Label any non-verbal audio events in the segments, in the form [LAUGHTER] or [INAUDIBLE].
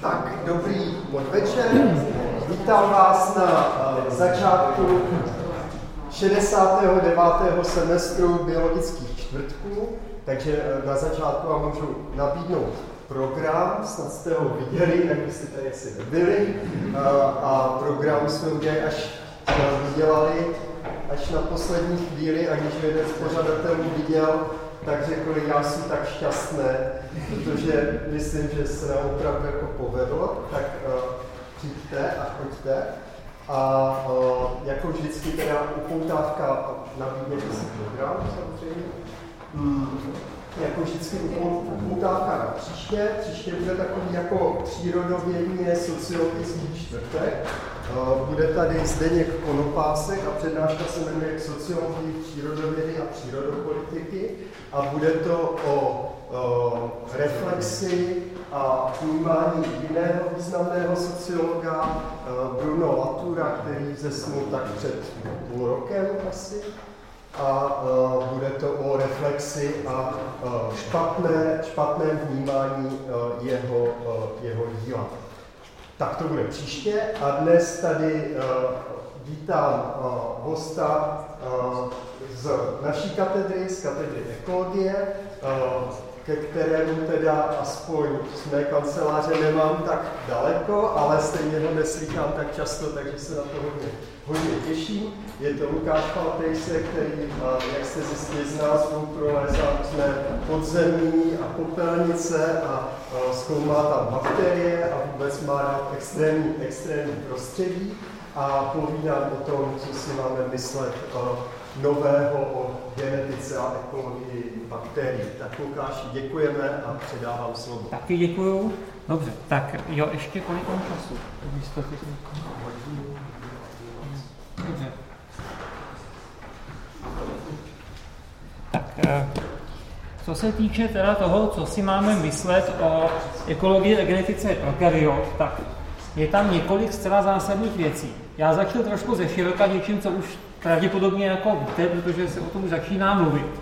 Tak, dobrý podvečer. Vítám vás na uh, začátku 69. semestru biologických čtvrtků, takže uh, na začátku vám můžu nabídnout program, snad jste ho viděli, jak byste tady asi nebyli. Uh, a program jsme udělali až vydělali až na poslední chvíli, aniž jeden z pořadatelů viděl, tak řekl, já jsem tak šťastné, protože myslím, že se nám opravdu jako povedlo, tak uh, přijďte a choďte. A uh, jako vždycky teda upoutávka nabídněte si program samozřejmě. Mm, jako vždycky upoutávka na příště. Příště bude takový jako přírodovědně sociologický čtvrtek. Uh, bude tady Zdeněk Konopásek a přednáška se jmenuje sociologii přírodovědy a přírodopolitiky a bude to o uh, reflexi a vnímání jiného významného sociologa uh, Bruno Latura, který zesnul tak před půl rokem asi. A uh, bude to o reflexi a uh, špatné, špatném vnímání uh, jeho, jeho díla. Tak to bude příště a dnes tady vítám hosta z naší katedry, z katedry ekologie, ke kterému teda aspoň z mé kanceláře nemám tak daleko, ale stejně ho neslychám tak často, takže se na to hodně, hodně těším. Je to Lukáš Faltejse, který, jak jste zjistili z názvu, prolézá různé podzemí a popelnice a zkoumá tam bakterie a vůbec má rád extrémní, extrémní prostředí a povídám o tom, co si máme myslet nového o genetice a ekologii bakterií. Tak Lukáši, děkujeme a předávám slovo. Taky děkuju. Dobře, tak jo, ještě kolik mám času? Dobře. Tak, eh, co se týče teda toho, co si máme myslet o ekologii a genetice prokaryot, tak je tam několik zcela zásadních věcí. Já začnu trošku ze široka něčím, co už pravděpodobně jako víte, protože se o tom už začíná mluvit.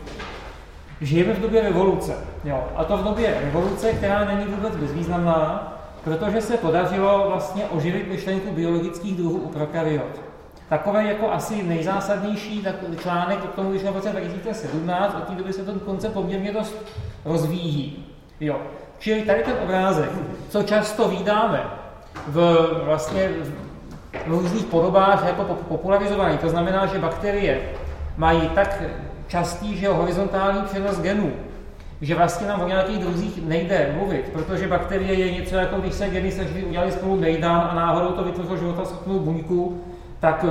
Žijeme v době revoluce. Jo. A to v době revoluce, která není vůbec bezvýznamná, protože se podařilo vlastně oživit myšlenku biologických druhů u prokaryot. Takové jako asi nejzásadnější článek k tomu vyšel v roce 2017, od té doby se ten koncept poměrně dost rozvíjí. Jo. Čili tady ten obrázek, co často vydáme v vlastně různých podobách jako popularizovaný. To znamená, že bakterie mají tak častý, že horizontální přenos genů, že vlastně nám o nějakých druzích nejde mluvit, protože bakterie je něco jako když se geny sešly, udělali spolu mejdan a náhodou to vytvořilo životaschopnou buňku, tak,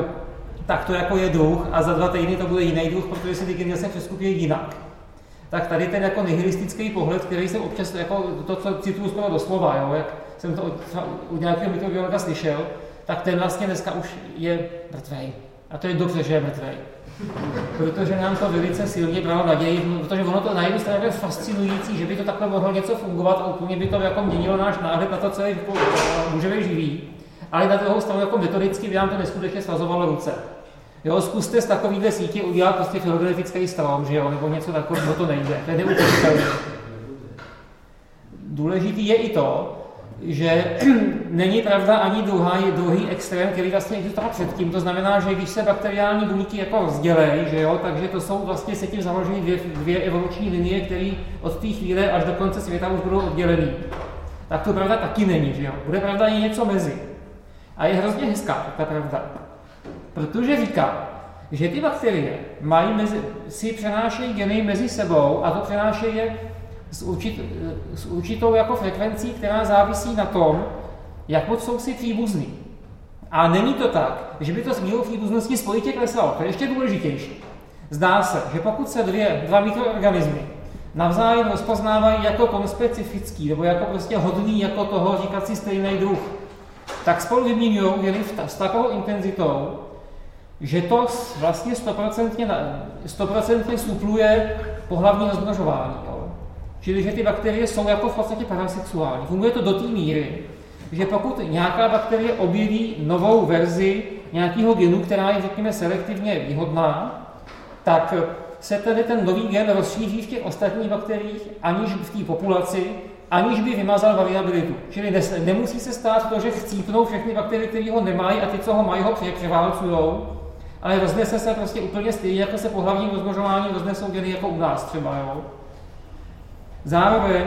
tak to jako je druh a za dva týdny to bude jiný druh, protože si ty geny zase přeskupí jinak. Tak tady ten jako nihilistický pohled, který jsem občas, jako to, co cituju skoro doslova, jo, jak jsem to od, u nějakého mikrobiologa slyšel, tak ten vlastně dneska už je mrtvej. A to je dobře, že je mrtvej. Protože nám to velice silně bralo naději, protože ono to na jednu stranu je fascinující, že by to takhle mohlo něco fungovat a úplně by to jako měnilo náš náhled na to, co je jako, můžeme živý. Ale na druhou stranu jako metodicky by nám to neskutečně svazovalo ruce. Jo, zkuste z takovýhle sítě udělat prostě filogenetický strom, že jo, nebo něco takového, to nejde, to je. Důležitý je i to, že [CLEARS THROAT] není pravda ani druhý, druhý extrém, který vlastně existoval předtím. To znamená, že když se bakteriální buňky jako rozdělejí, že jo, takže to jsou vlastně se tím založeny dvě, dvě evoluční linie, které od té chvíle až do konce světa už budou oddělený. Tak to pravda taky není, že jo. Bude pravda i něco mezi. A je hrozně hezká ta pravda. Protože říká, že ty bakterie mají mezi, si přenášejí geny mezi sebou a to přenášejí je s, určit, s určitou jako frekvencí, která závisí na tom, jak moc jsou si příbuzný. A není to tak, že by to s mírou příbuznosti spojitě klesalo. To je ještě důležitější. Zdá se, že pokud se dvě, dva mikroorganismy navzájem rozpoznávají jako konspecifický, nebo jako prostě hodný jako toho říkat si stejný druh, tak spolu vyměňují geny s takovou intenzitou, že to vlastně stoprocentně, stoprocentně supluje pohlavní rozmnožování. Čili, že ty bakterie jsou jako v podstatě parasexuální. Funguje to do té míry, že pokud nějaká bakterie objeví novou verzi nějakého genu, která je, řekněme, selektivně výhodná, tak se tedy ten nový gen rozšíří v těch ostatních bakteriích, aniž v té populaci aniž by vymazal variabilitu. Čili ne, nemusí se stát to, že chcípnou všechny bakterie, které ho nemají a ty, co ho mají, ho převálcují, ale roznese se prostě úplně stejně, jako se pohlavním rozmnožováním roznesou geny jako u nás třeba. Jo. Zároveň,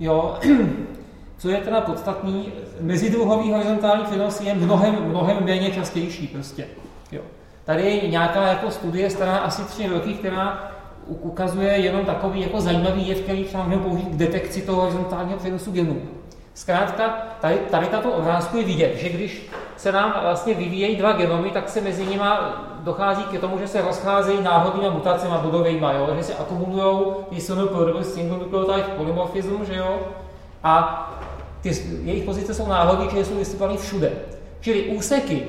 jo, [CLEARS THROAT] co je teda podstatný, mezidruhový horizontální přenos je mnohem, mnohem méně častější prostě. Jo. Tady je nějaká jako studie stará asi tři roky, která ukazuje jenom takový jako zajímavý jev, který třeba můžeme použít k detekci toho horizontálního přenosu genů. Zkrátka, tady, tady tato obrázku je vidět, že když se nám vlastně vyvíjejí dva genomy, tak se mezi nimi dochází k tomu, že se rozcházejí náhodnými mutacemi budovými, jo? že se akumulují ty SNP, single nucleotide polymorphism, že jo? a ty, jejich pozice jsou náhodné, že jsou vystupované všude. Čili úseky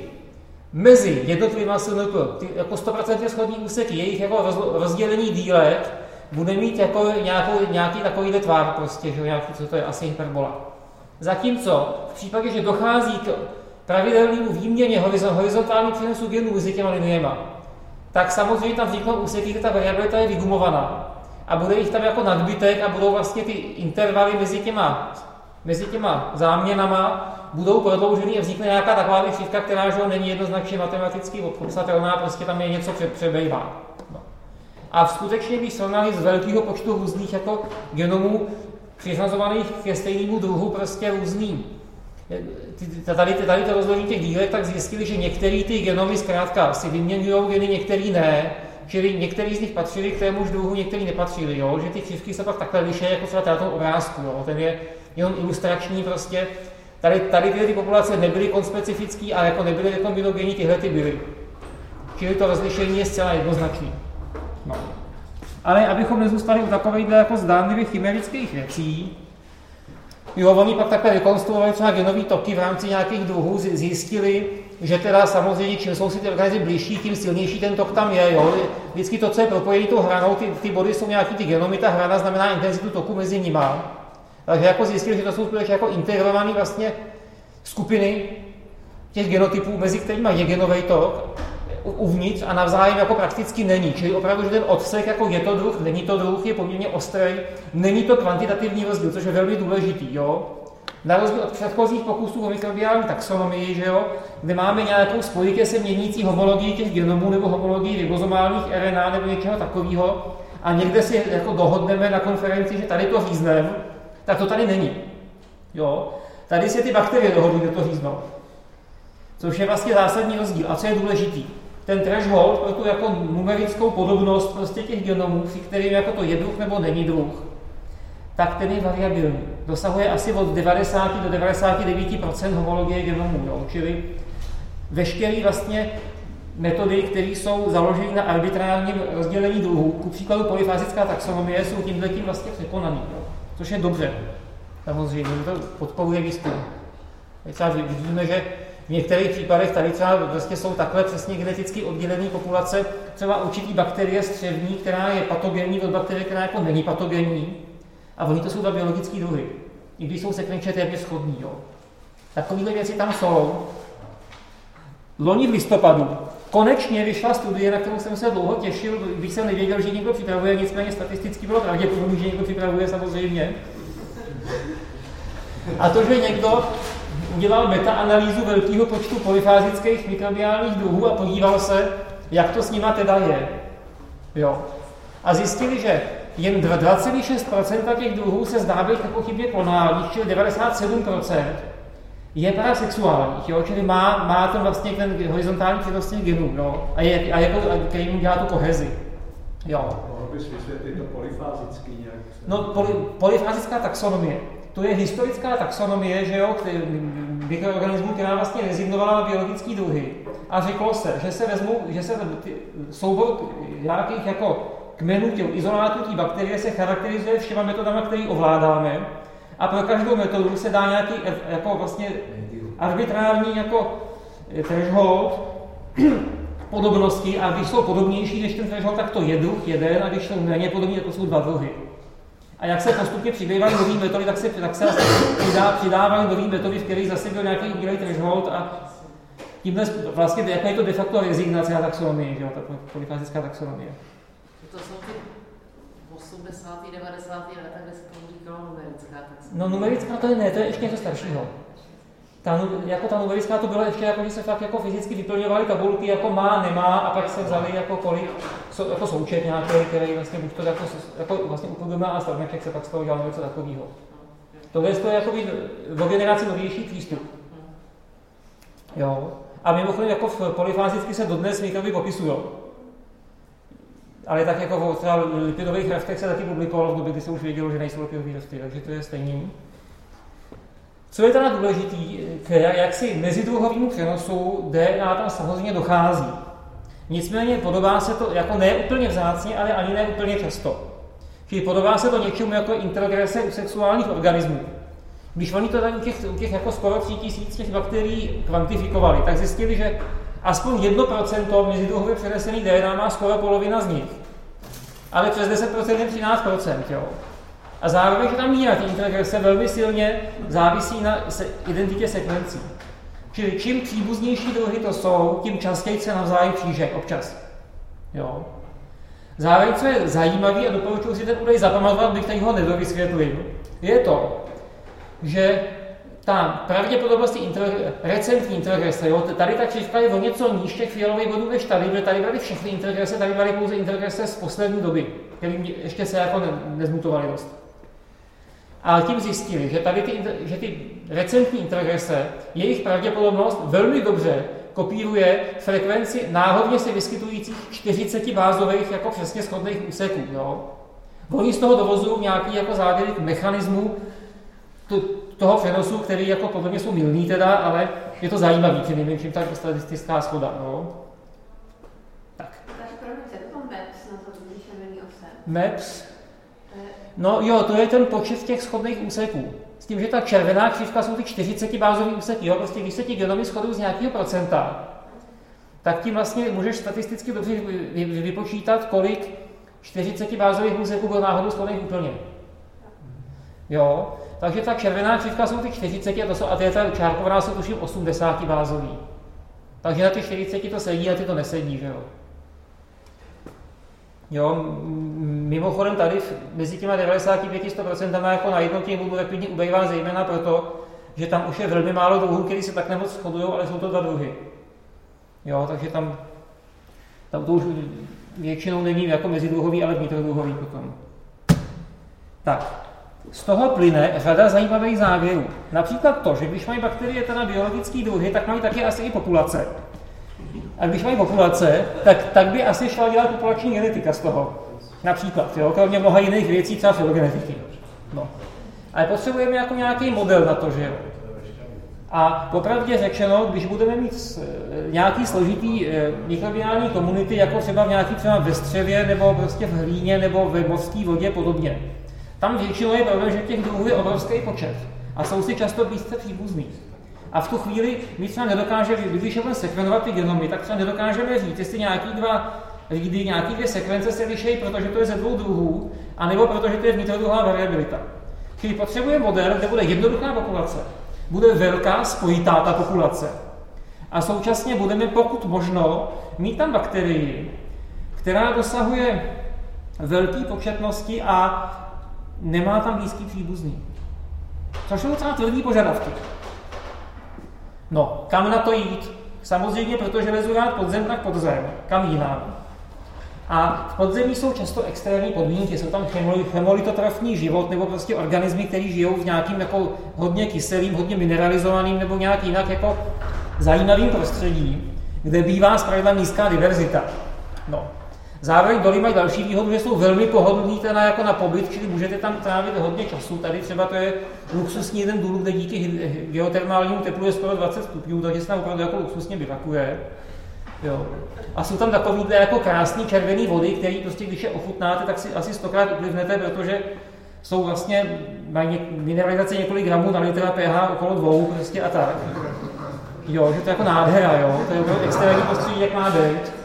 mezi jednotlivými SNP, ty jako 100% schodní úseky, jejich jako roz, rozdělení dílek, bude mít jako nějakou, nějaký takovýhle tvar prostě, že nějaký, co to je asi hyperbola. Zatímco v případě, že dochází k pravidelnému výměně horizontálních přenosů genů mezi těma liniema, tak samozřejmě tam vzniknou úseky, kde ta variabilita je vygumovaná a bude jich tam jako nadbytek a budou vlastně ty intervaly mezi těma, mezi těma záměnama budou prodloužený a vznikne nějaká taková křivka, která že není jednoznačně matematicky popsatelná, prostě tam je něco přebejvá. No. A skutečně, když srovnali z velkého počtu různých jako genomů přiřazovaných ke stejnému druhu prostě různý tady, tady to rozložení těch dílek, tak zjistili, že některé ty genomy zkrátka si vyměňují geny, některý ne, čili některý z nich patřili k témuž druhu, některý nepatřili, jo? že ty křivky se pak takhle liší, jako třeba tady tom obrázku, jo? ten je jenom ilustrační prostě. Tady, tady ty populace nebyly konspecifický, ale jako nebyly rekombinogenní, tyhle ty byly. Čili to rozlišení je zcela jednoznačné. No. Ale abychom nezůstali u takových jako zdánlivých chimerických věcí, Jo, oni pak takhle vykonstruovali třeba genové toky v rámci nějakých druhů, zjistili, že teda samozřejmě, čím jsou si ty organismy blížší, tím silnější ten tok tam je. Jo. Vždycky to, co je propojené tou hranou, ty, ty body jsou nějaký ty genomy, ta hrana znamená intenzitu toku mezi nimi. Takže jako zjistili, že to jsou skutečně jako integrované vlastně skupiny těch genotypů, mezi kterými je genový tok uvnitř a navzájem jako prakticky není. Čili opravdu, že ten odsek jako je to druh, není to druh, je poměrně ostrý, není to kvantitativní rozdíl, což je velmi důležitý. Jo? Na rozdíl od předchozích pokusů o mikrobiální taxonomii, že jo, kde máme nějakou spojitě se měnící homologii těch genomů nebo homologii ribozomálních RNA nebo něčeho takového a někde si jako dohodneme na konferenci, že tady to řízneme, tak to tady není. Jo? Tady se ty bakterie dohodly, kde to říznou. Což je vlastně zásadní rozdíl. A co je důležitý? Ten threshold pro tu jako numerickou podobnost prostě těch genomů, při kterým jako to je druh nebo není druh, tak ten je variabilní. Dosahuje asi od 90 do 99% homologie genomů. Jo? Čili veškeré vlastně metody, které jsou založeny na arbitrárním rozdělení druhů, ku příkladu polyfázická taxonomie, jsou tímhle tím vlastně překonaný. Jo? Což je dobře. Samozřejmě, to podporuje výzkum. Vidíme, že v některých případech tady třeba vlastně jsou takhle přesně geneticky oddělené populace, třeba určitý bakterie střevní, která je patogenní od bakterie, která jako není patogenní. A oni to jsou dva biologické druhy. I když jsou sekvenčně téměř schodní. Jo. Takovéhle věci tam jsou. Loni v listopadu konečně vyšla studie, na kterou jsem se dlouho těšil, když jsem nevěděl, že někdo připravuje, nicméně statisticky bylo pravděpodobné, že někdo připravuje samozřejmě. A to, že někdo udělal metaanalýzu velkého počtu polyfázických mikrobiálních druhů a podíval se, jak to s nima teda je. Jo. A zjistili, že jen 2,6% těch druhů se zdá být nepochybně klonálních, čili 97% je parasexuálních, jo? čili má, má ten vlastně ten horizontální přenos genů, jo? a, je, a jako, který mu dělá tu kohezi. Jo. Mohl bys vysvětlit to polyfázický nějak? No, poly, polyfázická taxonomie to je historická taxonomie, že jo, mikroorganismů, která vlastně rezignovala na biologické druhy. A řeklo se, že se vezmu, že se soubor nějakých jako kmenů těch izolátů té bakterie se charakterizuje všema metodama, které ovládáme. A pro každou metodu se dá nějaký jako vlastně arbitrární jako threshold podobnosti a když jsou podobnější než ten threshold, tak to je druh jeden a když jsou méně podobní, tak to jsou dva druhy. A jak se postupně přibývaly nové metody, tak se, tak se přidá, přidávaly nové metody, v kterých zase byl nějaký udělej threshold a tímhle vlastně, jaká je to de facto rezignace na taxonomii, že jo, ta polyfázická taxonomie. To jsou ty 80. 90. leta, kde se tomu říkalo numerická. No numerická to je ne, to je ještě něco staršího. Ta, jako ta numerická to bylo ještě jako, že se fakt jako fyzicky vyplňovaly tabulky jako má, nemá a pak se vzali jako kolik, so, jako součet nějaký, který vlastně buď to jako, jako vlastně úplně a stavneček se pak z toho dělal něco takového. Tohle je jako o generaci novější přístup. Jo. A mimochodem jako v polyfázicky se dodnes mikroby popisují. Ale tak jako v lipidových raftech se taky publikovalo v době, kdy se už vědělo, že nejsou lipidové rafty, takže to je stejný. Co je teda důležitý, k jaksi mezidruhovému přenosu DNA tam samozřejmě dochází. Nicméně podobá se to jako ne úplně vzácně, ale ani ne úplně často. Čili podobá se to něčemu jako introgrese u sexuálních organismů. Když oni to tady u těch, u těch jako skoro 3000 těch bakterií kvantifikovali, tak zjistili, že aspoň 1% mezidruhově přenesený DNA má skoro polovina z nich. Ale přes 10% je 13%. Jo. A zároveň, tam míra té integrace velmi silně závisí na identitě sekvencí. Čili čím příbuznější druhy to jsou, tím častěji se navzájem kříže občas. Jo. Zároveň, co je zajímavé a doporučuji si ten údaj zapamatovat, bych tady ho nedovysvětlil, je to, že ta pravděpodobnost inter, recentní intergrese, jo, tady ta křivka je o něco níž těch fialových bodů než tady, protože tady byly všechny intergrese, tady byly pouze intergrese z poslední doby, které ještě se jako ne, nezmutovaly dost. A tím zjistili, že tady ty, že ty recentní intergrese, jejich pravděpodobnost velmi dobře kopíruje frekvenci náhodně se vyskytujících 40 bázových jako přesně schodných úseků. Jo? Oni z toho dovozují nějaký jako závěry k mechanismu toho přenosu, který jako podle mě jsou milný teda, ale je to zajímavý, že nejmenším tak statistická schoda. No. Tak. Takže promiňte, to MEPS na to? MEPS? No jo, to je ten počet těch schodných úseků. S tím, že ta červená křivka jsou ty 40 bázové úseky. Jo? Prostě když se ti genomy shodují z nějakého procenta, tak tím vlastně můžeš statisticky dobře vypočítat, kolik 40 bázových úseků bylo náhodou schodných úplně. Jo, takže ta červená křivka jsou ty 40 a to jsou, a ty ta čárkovaná jsou tuším 80 bázový. Takže na ty 40 to sedí a ty to nesedí, že jo. Jo, mimochodem tady mezi těma 95-100% jako na jednotě budu rapidně ubejvá zejména proto, že tam už je velmi málo druhů, které se tak nemoc shodují, ale jsou to dva druhy. Jo, takže tam, tam to už většinou není jako mezidruhový, ale vnitrodruhový potom. Tak, z toho plyne řada zajímavých závěrů. Například to, že když mají bakterie teda biologické druhy, tak mají taky asi i populace. A když mají populace, tak, tak by asi šla dělat populační genetika z toho. Například, jo, kromě mnoha jiných věcí, třeba filogenetiky. No. Ale potřebujeme jako nějaký model na to, že jo. A popravdě řečeno, když budeme mít eh, nějaký složitý eh, mikrobiální komunity, jako třeba v nějaký třeba ve střevě, nebo prostě v hlíně, nebo ve mořské vodě podobně, tam většinou je problém, že těch druhů je obrovský počet a jsou si často blízce příbuzný. A v tu chvíli my třeba nedokážeme, když budeme sekvenovat ty genomy, tak třeba nedokážeme říct, jestli nějaký dva řídy, nějaký dvě sekvence se liší, protože to je ze dvou druhů, anebo protože to je vnitrodruhová variabilita. Čili potřebuje model, kde bude jednoduchá populace, bude velká spojitá ta populace. A současně budeme, pokud možno, mít tam bakterii, která dosahuje velké početnosti a nemá tam blízký příbuzný. Což jsou docela tvrdý požadavky. No, kam na to jít? Samozřejmě, protože lezu rád pod zem, tak pod zem. Kam jinam? A v podzemí jsou často extrémní podmínky, jsou tam chemolitotrofní život nebo prostě organismy, které žijou v nějakým jako hodně kyselým, hodně mineralizovaným nebo nějak jinak jako zajímavým prostředí, kde bývá zpravidla nízká diverzita. No. Zároveň doly mají další výhodu, že jsou velmi pohodlný teda jako na pobyt, čili můžete tam trávit hodně času. Tady třeba to je luxusní jeden důl, kde díky geotermálnímu teplu je skoro 20 stupňů, takže se tam opravdu jako luxusně bivakuje. Jo. A jsou tam takovýhle jako krásný červený vody, které prostě, když je ochutnáte, tak si asi stokrát uplivnete, protože jsou vlastně, mají mineralizace několik gramů na litra pH okolo dvou prostě a tak. Jo, že to je jako nádhera, jo, to je extrémní prostředí, jak má být.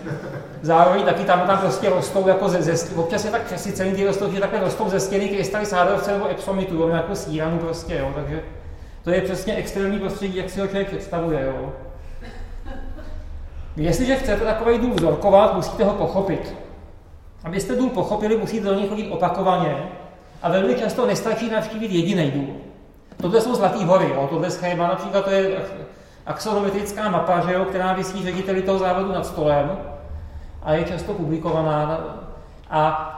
Zároveň taky tam, tam prostě rostou jako ze, ze občas je tak přesycený rostou, že takhle rostou ze stěny krystaly sádrovce nebo epsomitu, jo, jako síranu prostě, jo, takže to je přesně extrémní prostředí, jak si ho člověk představuje, jo. Jestliže chcete takový důl vzorkovat, musíte ho pochopit. Abyste důl pochopili, musíte do něj chodit opakovaně a velmi často nestačí navštívit jediný důl. Tohle jsou Zlatý hory, jo? tohle schéma například to je axonometrická mapa, že jo, která vysí řediteli toho závodu nad stolem a je často publikovaná. A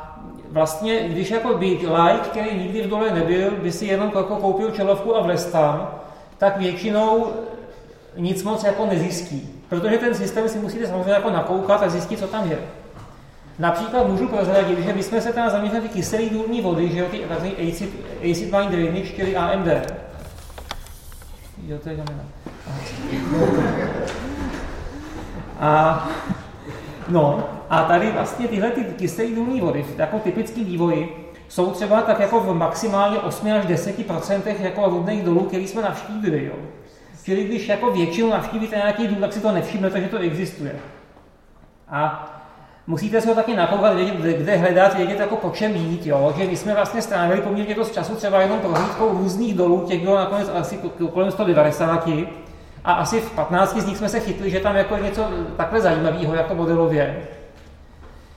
vlastně, když jako by like, který nikdy v dole nebyl, by si jenom jako koupil čelovku a vlez tam, tak většinou nic moc jako nezjistí. Protože ten systém si musíte samozřejmě jako nakoukat a zjistit, co tam je. Například můžu prozradit, že jsme se tam zaměřili kyselý důlní vody, že jo, ty takzvaný acid, acid wine drainage, čili AMD. Jo, to je znamená. A, no, a tady vlastně tyhle ty kyselé důlní vody, jako typický vývoji, jsou třeba tak jako v maximálně 8 až 10% jako vodných dolů, který jsme navštívili. Jo. Čili když jako většinu navštívíte nějaký důl, tak si to nevšimnete, že to existuje. A musíte se ho taky nakoukat, vědět, kde hledat, vědět, jako po čem jít, jo? že my jsme vlastně strávili poměrně dost času třeba jenom prohlídkou různých dolů, těch bylo nakonec asi kolem 190, a asi v 15 z nich jsme se chytli, že tam jako něco takhle zajímavého jako modelově.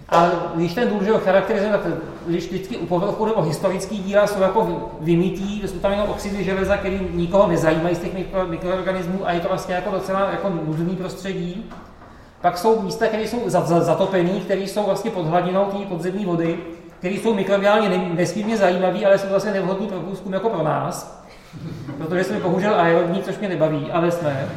A když ten důl charakterizuje, tak když vždycky u povrchu nebo historický díla jsou jako vymítí, jsou tam jenom oxidy železa, který nikoho nezajímají z těch mikro, mikroorganismů a je to vlastně jako docela jako nudný prostředí. Pak jsou místa, které jsou zatopené, které jsou vlastně pod hladinou té podzemní vody, které jsou mikrobiálně nesmírně zajímavé, ale jsou zase nevhodné pro průzkum jako pro nás. Protože jsme bohužel aerobní, což mě nebaví, ale jsme.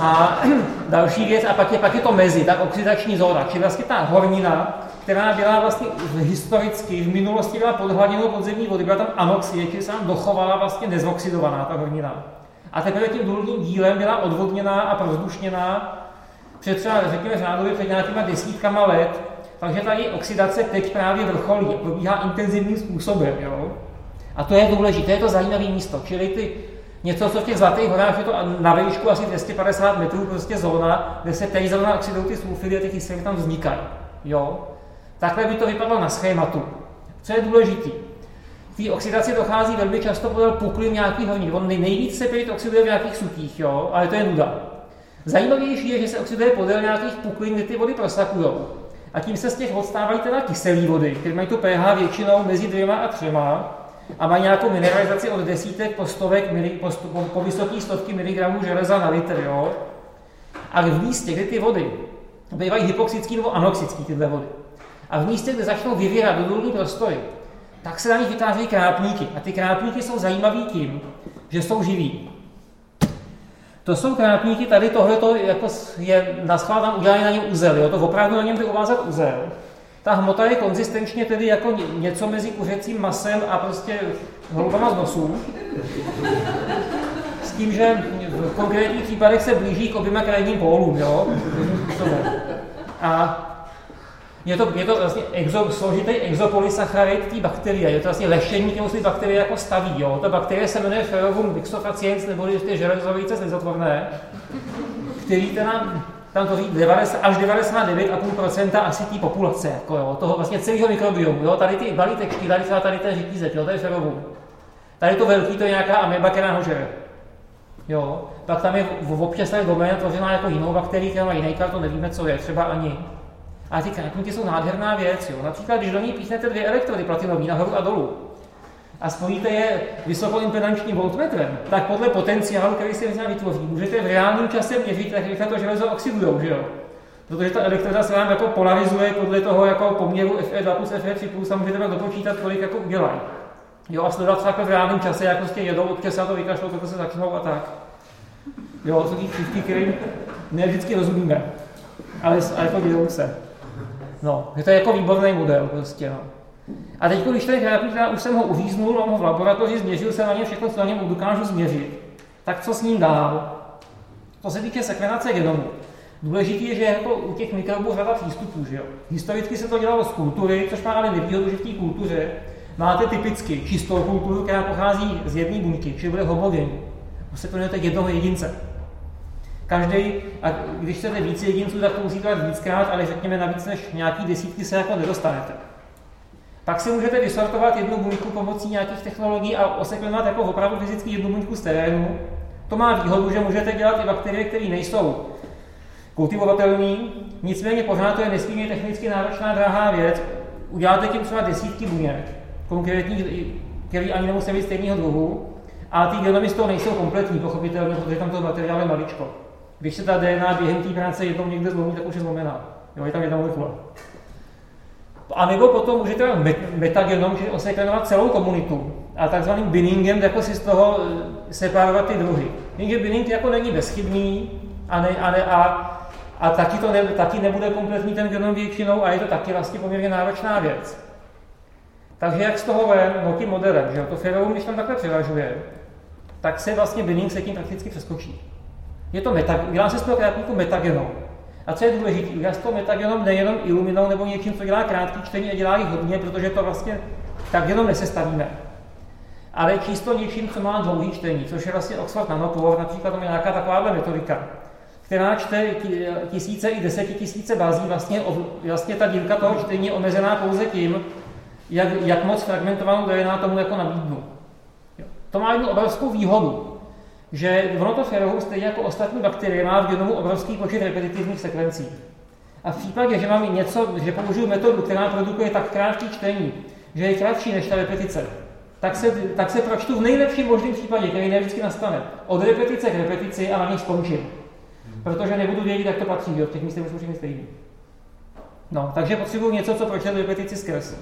A [CLEARS THROAT] další věc, a pak je, pak je to mezi, tak oxidační zóna, čili vlastně ta hornina, která byla vlastně historicky, v minulosti byla pod hladinou podzemní vody, byla tam anoxie, čili se nám dochovala vlastně nezoxidovaná ta hornina. A teprve tím důlním dílem byla odvodněná a prozdušněná před třeba, řekněme, řádově před nějakýma desítkama let, takže ta její oxidace teď právě vrcholí, probíhá intenzivním způsobem. Jo? A to je důležité, je to zajímavé místo. Čili ty, něco, co v těch Zlatých horách je to na výšku asi 250 metrů, prostě zóna, kde se tady zóna oxidují ty sulfidy a ty kyseliny tam vznikají. Jo? Takhle by to vypadalo na schématu. Co je důležité? K té oxidaci dochází velmi často podle puklin nějakých hornin. On nejvíc se pyrit oxiduje v nějakých sutích, jo? ale to je nuda. Zajímavější je, že se oxiduje podél nějakých puklin, kde ty vody prosakují. A tím se z těch vod stávají teda kyselé vody, které mají tu pH většinou mezi dvěma a třema a mají nějakou mineralizaci od desítek po stovek, mili, po, po, po vysokých stovky miligramů železa na litr. Jo? A v místě, kde ty vody bývají hypoxický nebo anoxický tyhle vody, a v místě, kde začnou vyvírat do prostory, tak se na nich vytvářejí krápníky. A ty krápníky jsou zajímavý tím, že jsou živí. To jsou krápníky, tady tohle jako je na schvál tam udělaný na něm uzel, jo? to opravdu na něm by uvázat uzel. Ta hmota je konzistenčně tedy jako něco mezi kuřecím masem a prostě holubama z nosů. S tím, že v konkrétních případech se blíží k oběma krajním pólům, jo? A je to, je to vlastně exo, složitý exopolysacharid té bakterie, je to vlastně lešení, kterou si bakterie jako staví. Jo? Ta bakterie se jmenuje Ferrovum mixofaciens, nebo je železovice slizotvorné, který teda tam to 90, až 99,5% asi té populace, jako jo, toho vlastně celého mikrobiomu. Jo? Tady ty balítečky, tady třeba tady ten řetízek, jo, to je Ferrovum. Tady to velký, to je nějaká ameba, která ho žere. Jo. Pak tam je v občas tady doména tvořená jako jinou bakterii, která má jiný to nevíme, co je, třeba ani. A ty krátkníky jsou nádherná věc. Jo. Například, když do ní píchnete dvě elektrody platinový nahoru a dolů a spojíte je vysokoimpedančním voltmetrem, tak podle potenciálu, který se mezi vytvoří, můžete v reálném čase měřit, jak rychle to železo oxidujou, že jo? Protože ta elektroda se vám jako polarizuje podle toho jako poměru Fe2 plus Fe3 plus a můžete tak dopočítat, kolik jako udělají. Jo, a sledovat třeba v reálném čase, jak prostě jedou, občas se to vykašlou, to se začnou a tak. Jo, to jsou ty křivky, kterým ne vždycky rozumíme, ale, ale jako dějou se. No, je to jako výborný model prostě, no. A teď, když ten kreativ, už jsem ho uvíznul, mám ho v laboratoři, změřil jsem na něm všechno, co na něm dokážu změřit, tak co s ním dál? To se týče sekvenace genomu. Důležité je, že jako u těch mikrobů řada přístupů. Že jo? Historicky se to dělalo z kultury, což má ale nevýhodu, že v té kultuře máte typicky čistou kulturu, která pochází z jedné buňky, čili bude homogenní. Se to jednoho jedince. Každý, a když chcete víc jedinců, tak to musíte dát víckrát, ale řekněme na víc než nějaký desítky se jako nedostanete. Pak si můžete vysortovat jednu buňku pomocí nějakých technologií a oseklenovat jako opravdu fyzicky jednu buňku z terénu. To má výhodu, že můžete dělat i bakterie, které nejsou kultivovatelný, nicméně pořád to je nesmírně technicky náročná drahá věc. Uděláte tím třeba desítky buněk, konkrétních, který ani nemusí být stejného druhu, a ty genomy z toho nejsou kompletní, pochopitelně, protože tam to materiál je maličko. Když se ta DNA během té práce jednou někde zlomí, tak už je zlomená. Jo, je tam jedna molekula. A nebo potom můžete mít metagenom, že osekvenovat celou komunitu a takzvaným binningem jako si z toho eh, separovat ty druhy. Jenže binning jako není bezchybný a, ne, a, ne, a, a taky, to ne, taky nebude kompletní ten genom většinou a je to taky vlastně poměrně náročná věc. Takže jak z toho ven, no tím modelem, že to ferovum, když tam takhle převažuje, tak se vlastně binning se tím prakticky přeskočí. Je to meta, udělá se z toho krátníku metagenom. A co je důležité, udělá se toho metagenom nejenom iluminou nebo něčím, co dělá krátký čtení a dělá jich hodně, protože to vlastně tak jenom nesestavíme. Ale čisto něčím, co má dlouhý čtení, což je vlastně Oxford Nanopore, například to je nějaká takováhle metodika, která čte tisíce i desetitisíce bazí, vlastně, vlastně ta dílka toho čtení je omezená pouze tím, jak, jak moc fragmentovanou DNA tomu jako nabídnu. To má jednu obrovskou výhodu, že ono to ferohum, stejně jako ostatní bakterie, má v genomu obrovský počet repetitivních sekvencí. A v případě, že mám něco, že použiju metodu, která produkuje tak krátký čtení, že je kratší než ta repetice, tak se, tak se pročtu v nejlepším možném případě, který ne vždycky nastane, od repetice k repetici a na něj skončím. Protože nebudu vědět, jak to patří, jo, v těch místech jsou všechny stejný. No, takže potřebuji něco, co pročte repetici skrz.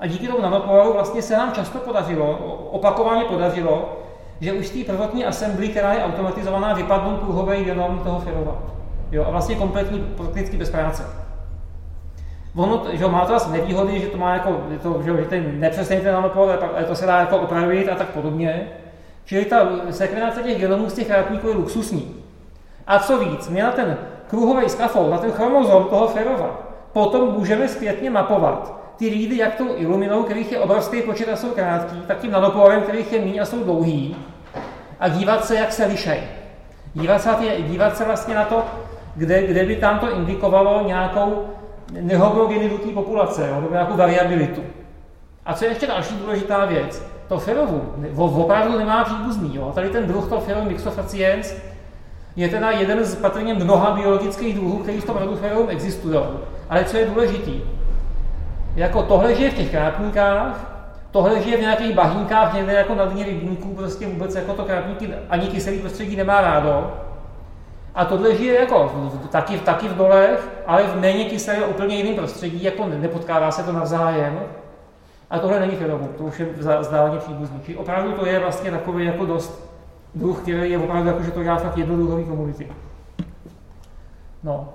A díky tomu nanopovaru vlastně se nám často podařilo, opakovaně podařilo, že už z té prvotní assembly, která je automatizovaná, vypadnou kruhový genom toho ferova. Jo, a vlastně kompletní, prakticky bez práce. Ono, že má to asi nevýhody, že to má jako, to, že ten nepřesný ten nanopor, ale to se dá jako opravit a tak podobně. Čili ta sekvenace těch genomů z těch rátníků je luxusní. A co víc, my na ten kruhový skafold, na ten chromozom toho ferova, potom můžeme zpětně mapovat ty lídy jak tou iluminou, kterých je obrovský počet a jsou krátký, tak tím nanoporem, kterých je méně a jsou dlouhý, a dívat se, jak se lišej. Dívat se, dívat se vlastně na to, kde, kde by tam to indikovalo nějakou nehomogenitu té populace, jo, nebo nějakou variabilitu. A co je ještě další důležitá věc, to ferovu opravdu nemá příbuzný. Jo. Tady ten druh, to ferovum mixofaciens, je teda jeden z patrně mnoha biologických druhů, který v tom rodu ferovum existují. Ale co je důležitý, jako tohle žije v těch krápníkách, tohle žije v nějakých bahínkách někde jako na dně rybníků, prostě vůbec jako to krápníky ani kyselý prostředí nemá rádo. A tohle žije jako taky, taky v dolech, ale v méně kyselém úplně jiném prostředí, jako nepotkává se to navzájem. A tohle není ferovu, to už je vzdáleně příbuzný. Čili opravdu to je vlastně takový jako dost druh, který je opravdu jako, že to dělá fakt jednoduchový komunity. No,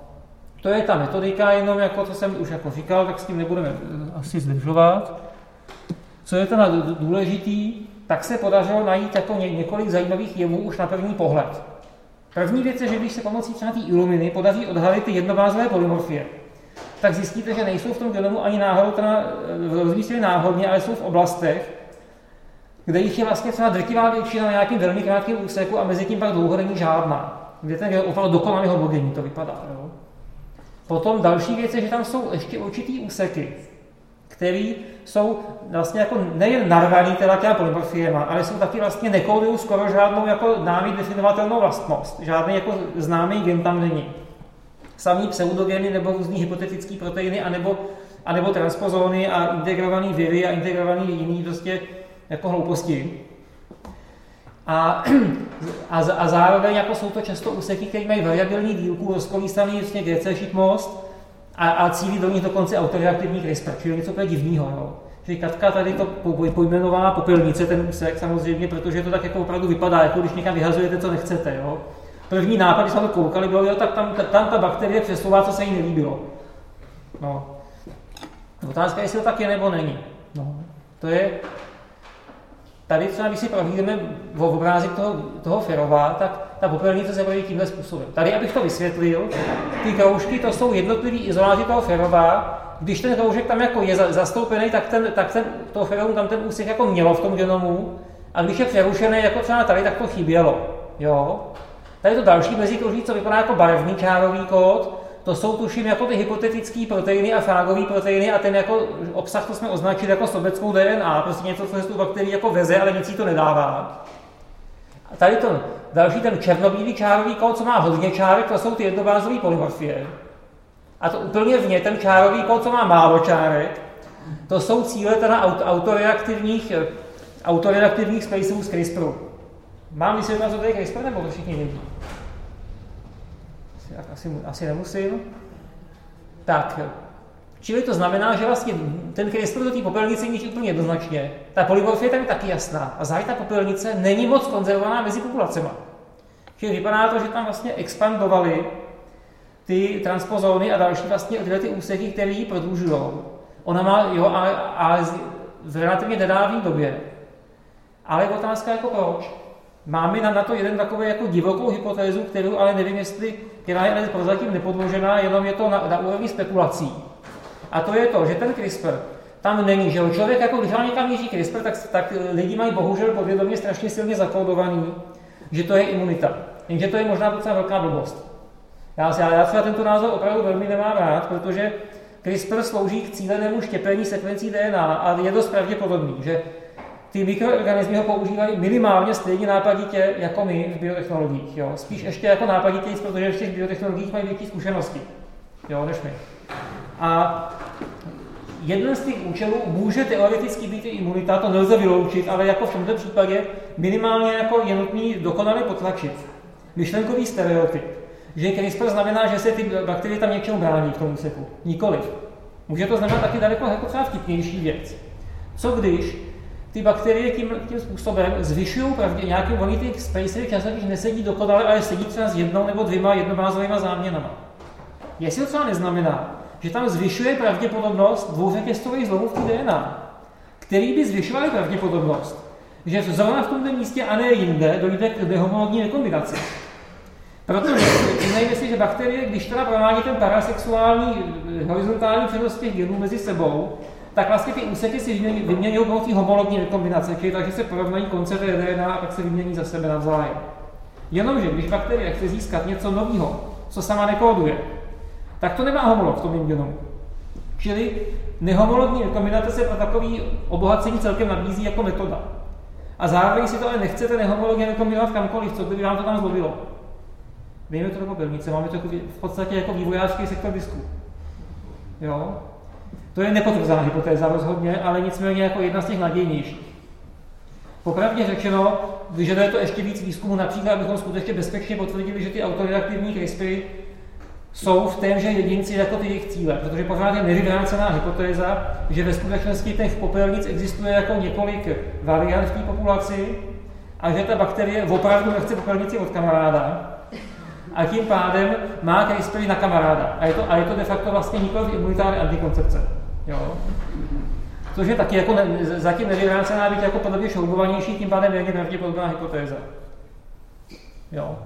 to je ta metodika, jenom jako co jsem už jako říkal, tak s tím nebudeme eh, asi zdržovat. Co je teda důležitý, tak se podařilo najít jako ně, několik zajímavých jevů už na první pohled. První věc je, že když se pomocí třeba té iluminy podaří odhalit ty jednovázové polymorfie, tak zjistíte, že nejsou v tom genomu ani náhodou teda eh, rozmístěny náhodně, ale jsou v oblastech, kde jich je vlastně třeba drtivá většina na nějakým velmi krátkém úseku a mezi tím pak dlouho není žádná. Kde ten opravdu dokonale homogenní to vypadá. Jo? Potom další věc je, že tam jsou ještě určitý úseky, které jsou vlastně jako nejen narvaný teda těma polymorfiema, ale jsou taky vlastně nekódují skoro žádnou jako námi definovatelnou vlastnost. Žádný jako známý gen tam není. Samý pseudogeny nebo různý hypotetický proteiny, anebo, anebo transpozóny a integrovaný viry a integrovaný jiný prostě jako hlouposti. A, [CLEARS THROAT] a, a zároveň jako jsou to často úseky, které mají variabilní dílku, rozkolísaný vlastně GC most a, a cílí do nich dokonce autoreaktivní CRISPR, čili něco úplně divného. Jo. Čili Katka tady to pojmenová popelnice, ten úsek samozřejmě, protože to tak jako opravdu vypadá, jako když někam vyhazujete, co nechcete. Jo. První nápad, když jsme to koukali, bylo, jo, tak tam, tam ta bakterie přesouvá, co se jí nelíbilo. No. Otázka je, jestli to tak je nebo není. No. To je Tady třeba, když si prohlídeme v obrázek toho, toho Ferova, tak ta popelnice se projeví tímhle způsobem. Tady, abych to vysvětlil, ty kroužky to jsou jednotlivý izoláty toho Ferova, když ten kroužek tam jako je zastoupený, tak, ten, tak ten, to Ferovum tam ten úsek jako mělo v tom genomu, a když je přerušený jako třeba tady, tak to chybělo. Jo? Tady to další mezikrouží, co vypadá jako barevný čárový kód, to jsou tuším jako ty hypotetické proteiny a fágové proteiny a ten jako obsah to jsme označili jako sobeckou DNA, prostě něco, co se tu bakterii jako veze, ale nic jí to nedává. A tady to Další ten černobílý čárový kód, co má hodně čárek, to jsou ty jednobázové polymorfie. A to úplně vně, ten čárový kód, co má málo čárek, to jsou cíle teda autoreaktivních, autoreaktivních spaceů z CRISPRu. Mám vysvětlit, co to je CRISPR, nebo všichni vědí? Asi, asi nemusím. Tak, čili to znamená, že vlastně ten CRISPR do té popelnice ničí úplně jednoznačně. Ta polymorfie tam je taky jasná. A zároveň ta popelnice není moc konzervovaná mezi populacemi. Čili vypadá to, že tam vlastně expandovaly ty transpozóny a další vlastně tyhle ty úseky, které ji prodlužují. Ona má, jo, ale, ale v relativně nedávné době. Ale je otázka jako proč. Máme na, to jeden takový jako divokou hypotézu, kterou ale nevím, jestli, která je prozatím nepodložená, jenom je to na, na úrovni spekulací. A to je to, že ten CRISPR tam není, že člověk, jako když někam míří CRISPR, tak, tak lidi mají bohužel podvědomě strašně silně zakódovaný, že to je imunita. Jenže to je možná docela velká blbost. Já, já, já třeba tento názor opravdu velmi nemám rád, protože CRISPR slouží k cílenému štěpení sekvencí DNA a je dost pravděpodobný, že ty mikroorganismy ho používají minimálně stejně nápaditě jako my v biotechnologiích. Jo? Spíš ještě jako nápaditě, protože v těch biotechnologiích mají větší zkušenosti jo, než my. A jeden z těch účelů může teoreticky být i imunita, to nelze vyloučit, ale jako v tomto případě minimálně jako je nutný dokonale potlačit. Myšlenkový stereotyp, že CRISPR znamená, že se ty bakterie tam něčemu brání v tom úseku. Nikoliv. Může to znamenat taky daleko jako třeba vtipnější věc. Co když ty bakterie tím, tím způsobem zvyšují pravdě nějakým, oni ty spacery když nesedí dokonale, ale sedí třeba s jednou nebo dvěma jednobázovými záměnama. Jestli to třeba neznamená, že tam zvyšuje pravděpodobnost dvouřetězcových zlomů v DNA, který by zvyšovaly pravděpodobnost, že zrovna v tomto místě a ne jinde dojde k dehomologní rekombinaci. Protože přiznejme si, že bakterie, když teda provádí ten parasexuální horizontální přenos těch genů mezi sebou, tak vlastně ty úseky si vyměňují pomocí homologní rekombinace, čili takže se porovnají konce té DNA a pak se vymění za sebe navzájem. Jenomže když bakterie chce získat něco nového, co sama nekóduje, tak to nemá homolog v tom genomu. Čili nehomologní rekombinace se pro takový obohacení celkem nabízí jako metoda. A zároveň si to ale nechcete nehomologně rekombinovat kamkoliv, co by vám to tam zlobilo. Dejme to do popelnice, máme to v podstatě jako vývojářský sektor disku. Jo? To je nepotvrzená hypotéza rozhodně, ale nicméně jako jedna z těch nadějnějších. Popravdě řečeno, vyžaduje to ještě víc výzkumu, například, abychom skutečně bezpečně potvrdili, že ty autoreaktivní CRISPry jsou v témže jedinci jako ty jejich cíle, protože pořád je nevyvrácená hypotéza, že ve skutečnosti těch popelnic existuje jako několik variant v té populaci a že ta bakterie opravdu nechce popelnici od kamaráda, a tím pádem má CRISPR na kamaráda. A je to, a je to de facto vlastně nikoliv imunitární antikoncepce. Jo? Což je taky jako ne, zatím nevyvrácená, být jako podobně šoubovanější, tím pádem méně pravděpodobná hypotéza. Jo.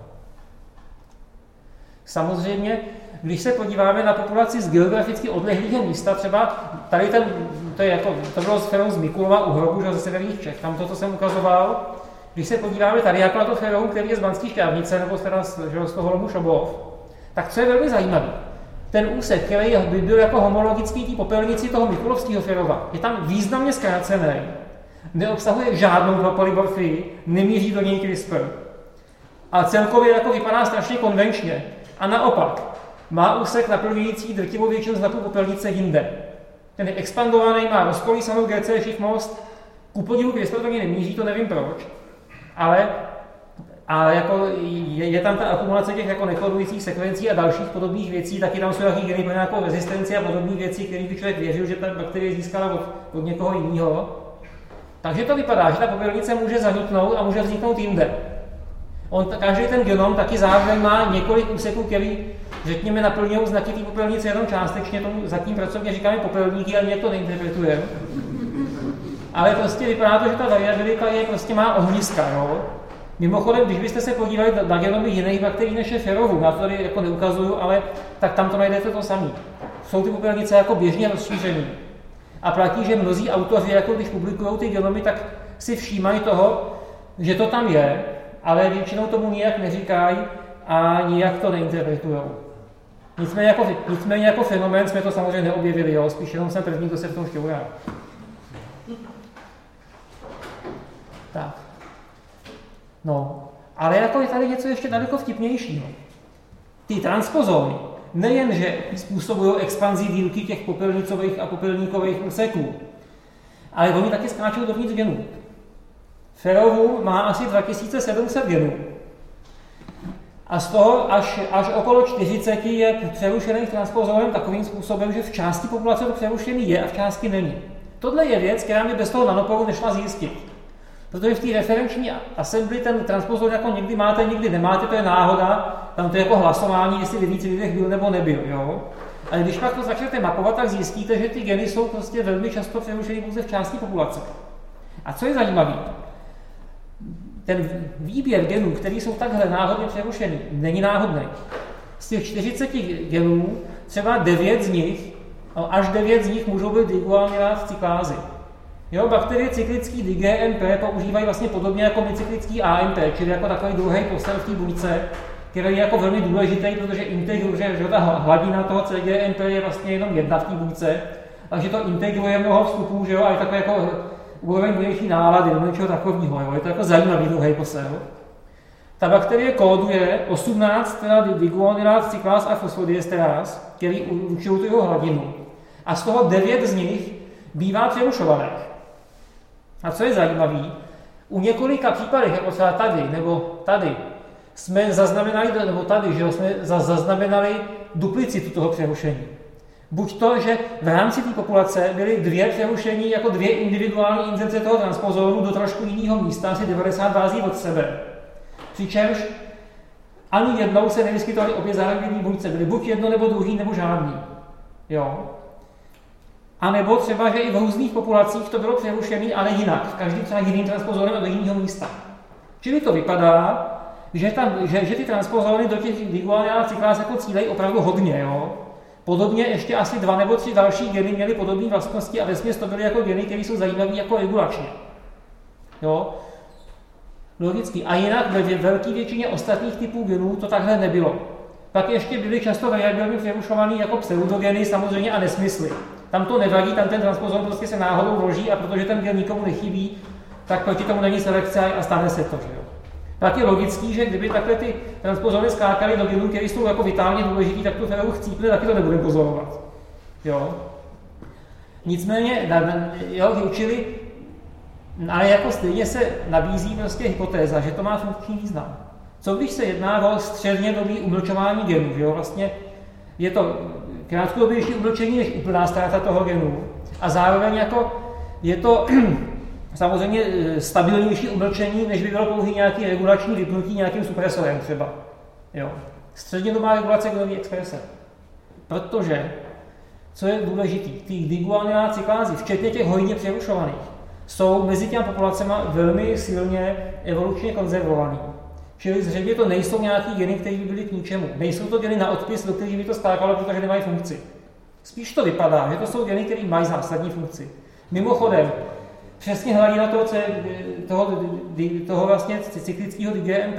Samozřejmě, když se podíváme na populaci z geograficky odlehlého místa, třeba tady ten, to, je jako, to bylo z Mikulova u hrobu, že ze severních Čech, tam to, co jsem ukazoval, když se podíváme tady jako na to ferum, který je z Banské šťávnice, nebo teda z, že, z toho lomu Šobov, tak co je velmi zajímavé, ten úsek, který by byl jako homologický tý popelnici toho Mikulovského ferova, je tam významně zkrácený, neobsahuje žádnou polymorfii, nemíří do něj CRISPR. A celkově jako vypadá strašně konvenčně. A naopak, má úsek naplňující drtivou většinu znaků popelnice jinde. Ten je expandovaný, má rozkolísanou GC most, ku podivu to nemíří, to nevím proč, ale, ale jako je, je, tam ta akumulace těch jako nekodujících sekvencí a dalších podobných věcí, taky tam jsou nějaký geny pro nějakou rezistenci a podobných věcí, které by člověk věřil, že ta bakterie získala od, od někoho jiného. Takže to vypadá, že ta popelnice může zaniknout a může vzniknout jinde. On, každý ten genom taky zároveň má několik úseků, který, řekněme, naplňují znaky té popelnice jenom částečně, tomu zatím pracovně říkáme popelníky, ale nějak to neinterpretujeme. Ale prostě vypadá to, že ta variabilita je, prostě má ohniska. Jo? Mimochodem, když byste se podívali na genomy jiných bakterií než je ferovu, já to tady jako neukazuju, ale tak tam to najdete to samé. Jsou ty popelnice jako běžně rozšířené. A platí, že mnozí autoři, jako když publikují ty genomy, tak si všímají toho, že to tam je, ale většinou tomu nijak neříkají a nijak to neinterpretují. Nicméně jako, nicméně jako fenomén jsme to samozřejmě neobjevili, jo? spíš jenom jsem první, kdo se v tom šťourá. Tak. No Ale jako je tady něco ještě daleko vtipnějšího. Ty transpozóny nejenže způsobují expanzi dílky těch popelnicových a popelníkových úseků, ale oni taky skáčou dovnitř genů. Ferovu má asi 2700 genů. A z toho až, až okolo 40 je přerušených transpozorem takovým způsobem, že v části populace to přerušený je a v části není. Tohle je věc, která by bez toho nanoporu nešla zjistit. Protože v té referenční assembly ten transpozor jako někdy máte, někdy nemáte, to je náhoda, tam to je jako hlasování, jestli ve více lidech byl nebo nebyl. Jo? Ale když pak to začnete mapovat, tak zjistíte, že ty geny jsou prostě velmi často přerušeny pouze v části populace. A co je zajímavé, ten výběr genů, který jsou takhle náhodně přerušený, není náhodný. Z těch 40 genů třeba 9 z nich, no, až 9 z nich můžou být diguanilát v cyklázi. Jo, bakterie cyklický DGMP používají vlastně podobně jako cyklický AMP, čili jako takový druhý posel v té buňce, který je jako velmi důležitý, protože integruje, že ta hladina toho CGMP je vlastně jenom jedna v té buňce, takže to integruje mnoho vstupů, že jo, a je takové jako úroveň buněční nálady nebo něčeho takového. Jo? Je to jako zajímavý druhý posel. Ta bakterie kóduje 18 teda diguanilát cyklás a fosfodiesterás, který určují tu jeho hladinu. A z toho 9 z nich bývá přerušovaných. A co je zajímavé, u několika případech, jako třeba tady nebo tady, jsme zaznamenali, nebo tady, že jsme zaznamenali duplicitu toho přerušení. Buď to, že v rámci té populace byly dvě přerušení, jako dvě individuální inzerce toho transpozonu do trošku jiného místa, asi 90 bází od sebe. Přičemž ani jednou se nevyskytovaly obě zároveň buňce. Byly buď jedno nebo druhý, nebo žádný. Jo? A nebo třeba, že i v různých populacích to bylo přerušené, ale jinak, v každým třeba jiným transpozorem do jiného místa. Čili to vypadá, že, tam, že, že ty transpozóny do těch diguanilách cyklás jako cílejí opravdu hodně. Jo? Podobně ještě asi dva nebo tři další geny měly podobné vlastnosti a vesměs to byly jako geny, které jsou zajímavé jako regulačně. Jo? Logicky. A jinak ve velké většině ostatních typů genů to takhle nebylo. Pak ještě byly často variabilně přerušovaný jako pseudogeny samozřejmě a nesmysly. Tam to nevadí, tam ten transpozor prostě se náhodou vloží a protože ten gen nikomu nechybí, tak proti tomu není selekce a stane se to. Že jo? Tak je logický, že kdyby takhle ty transpozory skákaly do genů, které jsou jako vitálně důležitý, tak to ferou chcípne, taky to nebudeme pozorovat. Jo? Nicméně, jo, vyučili, ale jako stejně se nabízí prostě hypotéza, že to má funkční význam. Co když se jedná o středně dobý umlčování genů, jo? Vlastně je to krátkodobější umlčení než úplná ztráta toho genu a zároveň jako je to [CLEARS THROAT] samozřejmě e, stabilnější umlčení, než by bylo pouhý nějaký regulační vypnutí nějakým supresorem třeba. Jo. Střednědobá regulace genový exprese. Protože, co je důležité, ty diguanilá cyklázy, včetně těch hojně přerušovaných, jsou mezi těmi populacemi velmi silně evolučně konzervovaný. Čili zřejmě to nejsou nějaký geny, které by byly k ničemu. Nejsou to geny na odpis, do kterých by to skákalo, protože nemají funkci. Spíš to vypadá, že to jsou geny, které mají zásadní funkci. Mimochodem, přesně hladina toho, toho, toho vlastně cyklického DGMP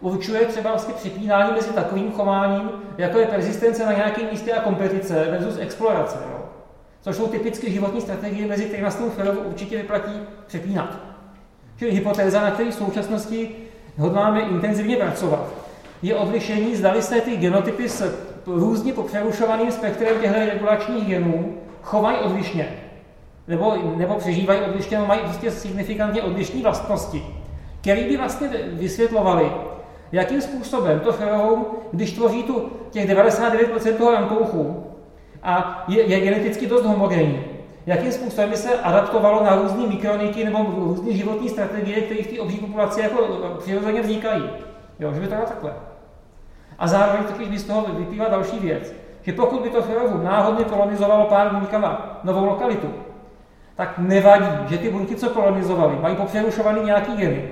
určuje třeba vlastně připínání mezi takovým chováním, jako je persistence na nějakém místě a kompetice versus explorace. Jo? Což jsou typické životní strategie, mezi kterými s tou určitě vyplatí přepínat. Čili hypotéza, na které v současnosti hodláme intenzivně pracovat, je odlišení, zdali se ty genotypy s různě popřerušovaným spektrem těchto regulačních genů chovají odlišně nebo, nebo přežívají odlišně, nebo mají prostě signifikantně odlišné vlastnosti, které by vlastně vysvětlovaly, jakým způsobem to ferrohom, když tvoří tu těch 99% toho rampouchu a je, je geneticky dost homogenní, jakým způsobem by se adaptovalo na různé mikroniky nebo různé životní strategie, které v té obří populaci jako přirozeně vznikají. Jo, že by to bylo takhle. A zároveň totiž by z toho vyplývá další věc, že pokud by to ferrovum náhodně kolonizovalo pár buňkama novou lokalitu, tak nevadí, že ty buňky, co kolonizovaly, mají popřerušovaný nějaký geny,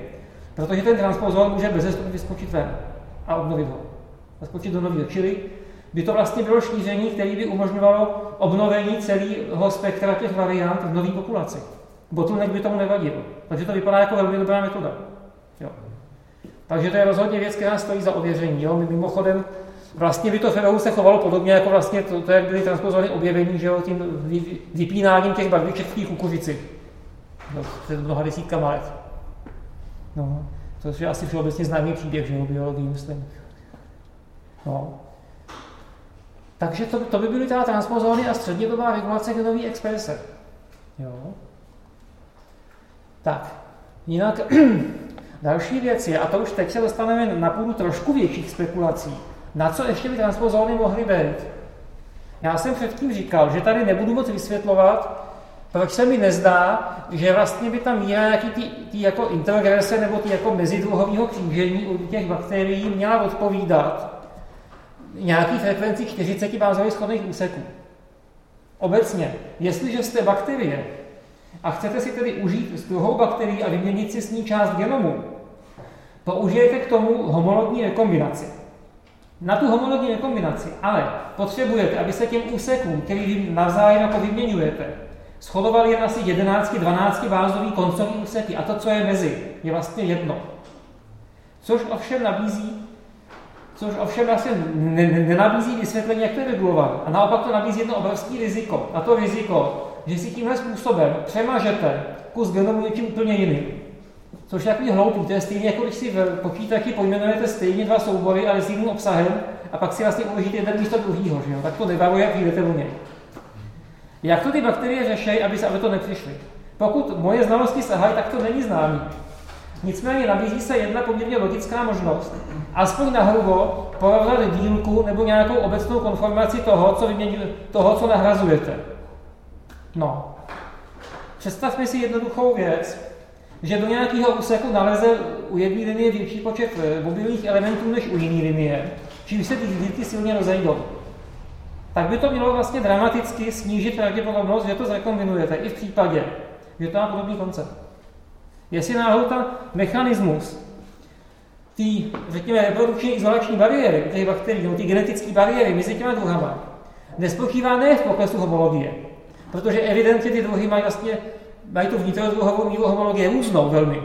protože ten transpozor může bez vyskočit ven a obnovit ho. Zaskočit do nového. Čili by to vlastně bylo šíření, které by umožňovalo obnovení celého spektra těch variant v nové populaci. Bottleneck by tomu nevadil, takže to vypadá jako velmi dobrá metoda. Jo. Takže to je rozhodně věc, která stojí za ověření. Jo. Mimochodem, vlastně by to Ferou se chovalo podobně jako vlastně to, to jak byly transpozory objevení, že jo, tím vypínáním těch barviček v té kukuřici. No, před mnoha desítkama let. No. To je asi všeobecně známý příběh, že jo, biologii, myslím. No. Takže to, to by byly teda transpozóny a střednědobá regulace genové exprese. Jo. Tak, jinak [CLEARS THROAT] další věc je, a to už teď se dostaneme na půdu trošku větších spekulací, na co ještě by transpozóny mohly být. Já jsem předtím říkal, že tady nebudu moc vysvětlovat, proč se mi nezdá, že vlastně by ta míra nějaký tý, tý jako intergrese nebo tý jako mezidruhového křížení u těch bakterií měla odpovídat nějaký frekvenci 40 bázových schodných úseků. Obecně, jestliže jste bakterie a chcete si tedy užít z druhou bakterii a vyměnit si s ní část genomu, použijete k tomu homologní rekombinaci. Na tu homologní rekombinaci ale potřebujete, aby se těm úsekům, který vy navzájem jako vyměňujete, shodovaly jen asi 11-12 bázový koncový úseky a to, co je mezi, je vlastně jedno. Což ovšem nabízí což ovšem vlastně nenabízí vysvětlení, jak to je regulované. A naopak to nabízí jedno obrovské riziko. A to riziko, že si tímhle způsobem přemažete kus genomu něčím úplně jiným. Což je takový hloupý, to je stejně jako když si v počítači pojmenujete stejně dva soubory, ale s jiným obsahem, a pak si vlastně uložíte jeden místo druhýho, že jo? tak to nevaruje, jak jdete do něj. Jak to ty bakterie řeší, aby se aby to nepřišly? Pokud moje znalosti sahají, tak to není známý. Nicméně nabízí se jedna poměrně logická možnost, aspoň na hrubo porovnat dílku nebo nějakou obecnou konformaci toho, co, vyměňu, toho, co nahrazujete. No. Představme si jednoduchou věc, že do nějakého úseku naleze u jedné linie větší počet eh, mobilních elementů než u jiné linie, čím se ty dílky silně rozejdou. Tak by to mělo vlastně dramaticky snížit pravděpodobnost, že to zrekombinujete i v případě, že to má podobný koncept. Jestli náhodou ten mechanismus ty, řekněme, reprodukční izolační bariéry těch bakterií, nebo ty genetické bariéry mezi těma druhama, nespočívá ne v poklesu homologie, protože evidentně ty druhy mají vlastně mají tu vnitrodruhovou míru homologie různou velmi,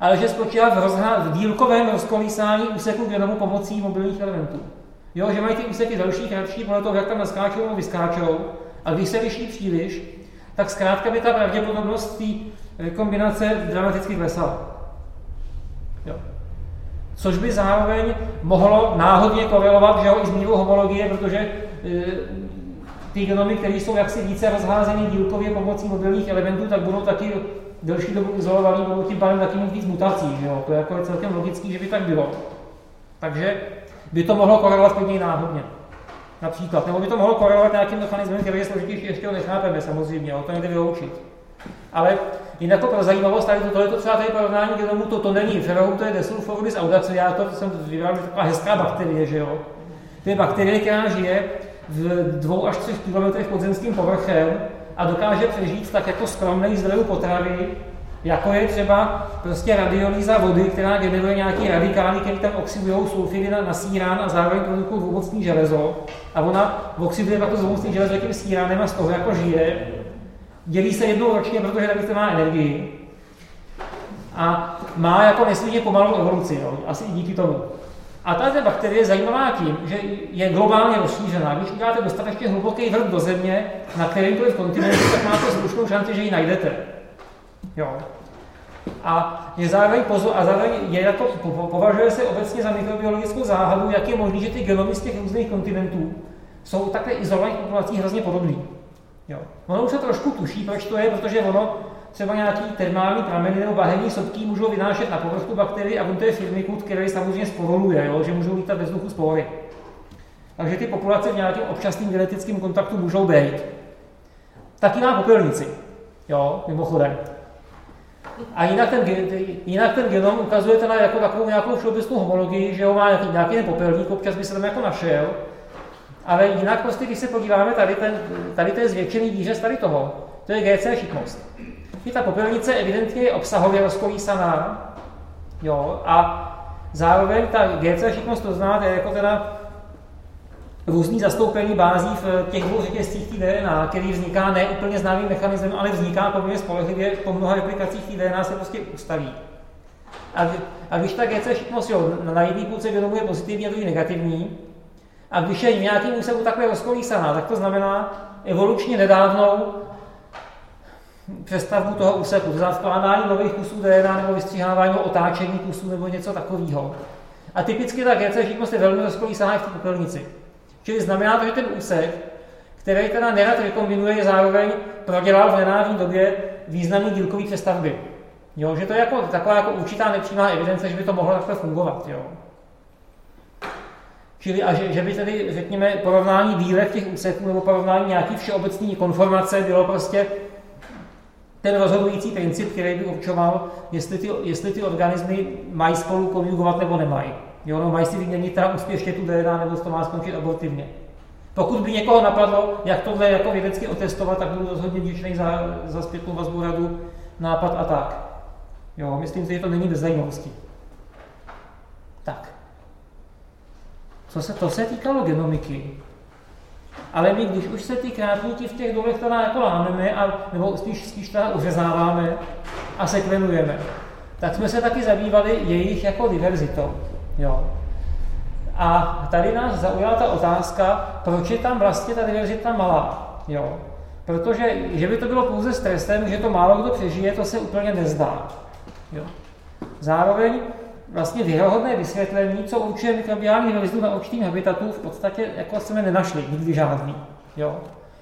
ale že spočívá v, rozhá, v dílkovém rozkolísání úseku genomu pomocí mobilních elementů. Jo, že mají ty úseky další, kratší, podle toho, jak tam naskáčou nebo vyskáčou, a když se liší příliš, tak zkrátka by ta pravděpodobnost kombinace dramaticky klesala. Jo. Což by zároveň mohlo náhodně korelovat že jo, i s mírou homologie, protože e, ty genomy, které jsou jaksi více rozházené dílkově pomocí mobilních elementů, tak budou taky delší dobu izolovaný, budou tím pádem taky mít víc mutací. Že jo? To je jako celkem logický, že by tak bylo. Takže by to mohlo korelovat klidně náhodně. Například. Nebo by to mohlo korelovat nějakým mechanismem, který je složitější, ještě ho nechápeme samozřejmě, o to nejde vyloučit. Ale jinak jako pro zajímavost, tady to, tohle to třeba tady porovnání genomu, to, to není ferou, to je Desulforidis audacea, to, jsem vybral, taková hezká bakterie, že jo. To je bakterie, která žije v dvou až třech kilometrech pod zemským povrchem a dokáže přežít tak jako skromný zdrojů potravy, jako je třeba prostě radiolýza vody, která generuje nějaký radikály, které tam oxidují sulfidy na, na síran a zároveň produkují dvoumocný železo. A ona oxiduje pak to dvoumocný železo jakým síranem a z toho jako žije. Dělí se jednou ročně, protože navíc má energii. A má jako nesmírně pomalou evoluci, jo? asi i díky tomu. A tato bakterie je zajímavá tím, že je globálně rozšířená. Když uděláte dostatečně hluboký vrch do země na kterýmkoliv kontinentu, tak máte slušnou šanci, že ji najdete. Jo. A je zároveň pozor, a zároveň je jako, považuje se obecně za mikrobiologickou záhadu, jak je možné, že ty genomy z těch různých kontinentů jsou takhle izolovaných populací hrozně podobný. Jo. Ono už se trošku tuší, proč to je, protože ono třeba nějaký termální prameny nebo bahenní sopky můžou vynášet na povrchu bakterii a on to je firmikut, který samozřejmě sporoluje, jo, že můžou lítat ve vzduchu spory. Takže ty populace v nějakém občasném genetickém kontaktu můžou být. Taky má popelnici, jo, mimochodem. A jinak ten, jinak ten genom ukazuje teda jako takovou nějakou všeobecnou homologii, že ho má nějaký, nějaký popelník, občas by se tam jako našel. Ale jinak prostě, když se podíváme, tady, ten, tady to je zvětšený výřez tady toho. To je GC šikmost. I ta popelnice evidentně je obsahově rozkolísaná, jo, a zároveň ta GC šikmost, to znáte jako teda různý zastoupení bází v těch dvou řetězcích DNA, který vzniká ne úplně známým mechanismem, ale vzniká poměrně spolehlivě po mnoha replikacích DNA se prostě ustaví. A, a když ta GC šikmost jo, na jedné půlce genomu je pozitivní a druhý negativní, a když je v nějakém úseku takhle rozkolísaná, tak to znamená evolučně nedávnou přestavbu toho úseku, to znamená vkládání nových kusů DNA nebo vystřihávání otáčení kusů nebo něco takového. A typicky ta GC živnost je velmi rozkolí sahá v té popelnici. Čili znamená to, že ten úsek, který teda nerad rekombinuje, zároveň prodělal v nenávní době významný dílkový přestavby. Jo, že to je jako, taková jako určitá nepřímá evidence, že by to mohlo takhle fungovat. Jo. Čili a že, že by tedy, řekněme, porovnání dílek těch úseků nebo porovnání nějaký všeobecný konformace bylo prostě ten rozhodující princip, který by určoval, jestli ty, jestli ty organismy mají spolu konjugovat nebo nemají. Jo, no, mají si vyměnit teda úspěšně tu DNA, nebo to má skončit abortivně. Pokud by někoho napadlo, jak tohle jako vědecky otestovat, tak budu rozhodně vděčný za, za zpětnou vazbu radu, nápad a tak. Jo, myslím si, že to není bez zajímavosti. Tak. Co se, to se týkalo genomiky. Ale my, když už se ty krátníky v těch dolech teda jako lámeme, a, nebo spíš, spíš teda uřezáváme a sekvenujeme, tak jsme se taky zabývali jejich jako diverzitou. Jo. A tady nás zaujala ta otázka, proč je tam vlastně ta diverzita malá. Jo. Protože, že by to bylo pouze stresem, že to málo kdo přežije, to se úplně nezdá. Jo. Zároveň vlastně věrohodné vysvětlení, co určuje mikrobiální hvězdu na určitým habitatu, v podstatě jako jsme nenašli, nikdy žádný. Jo.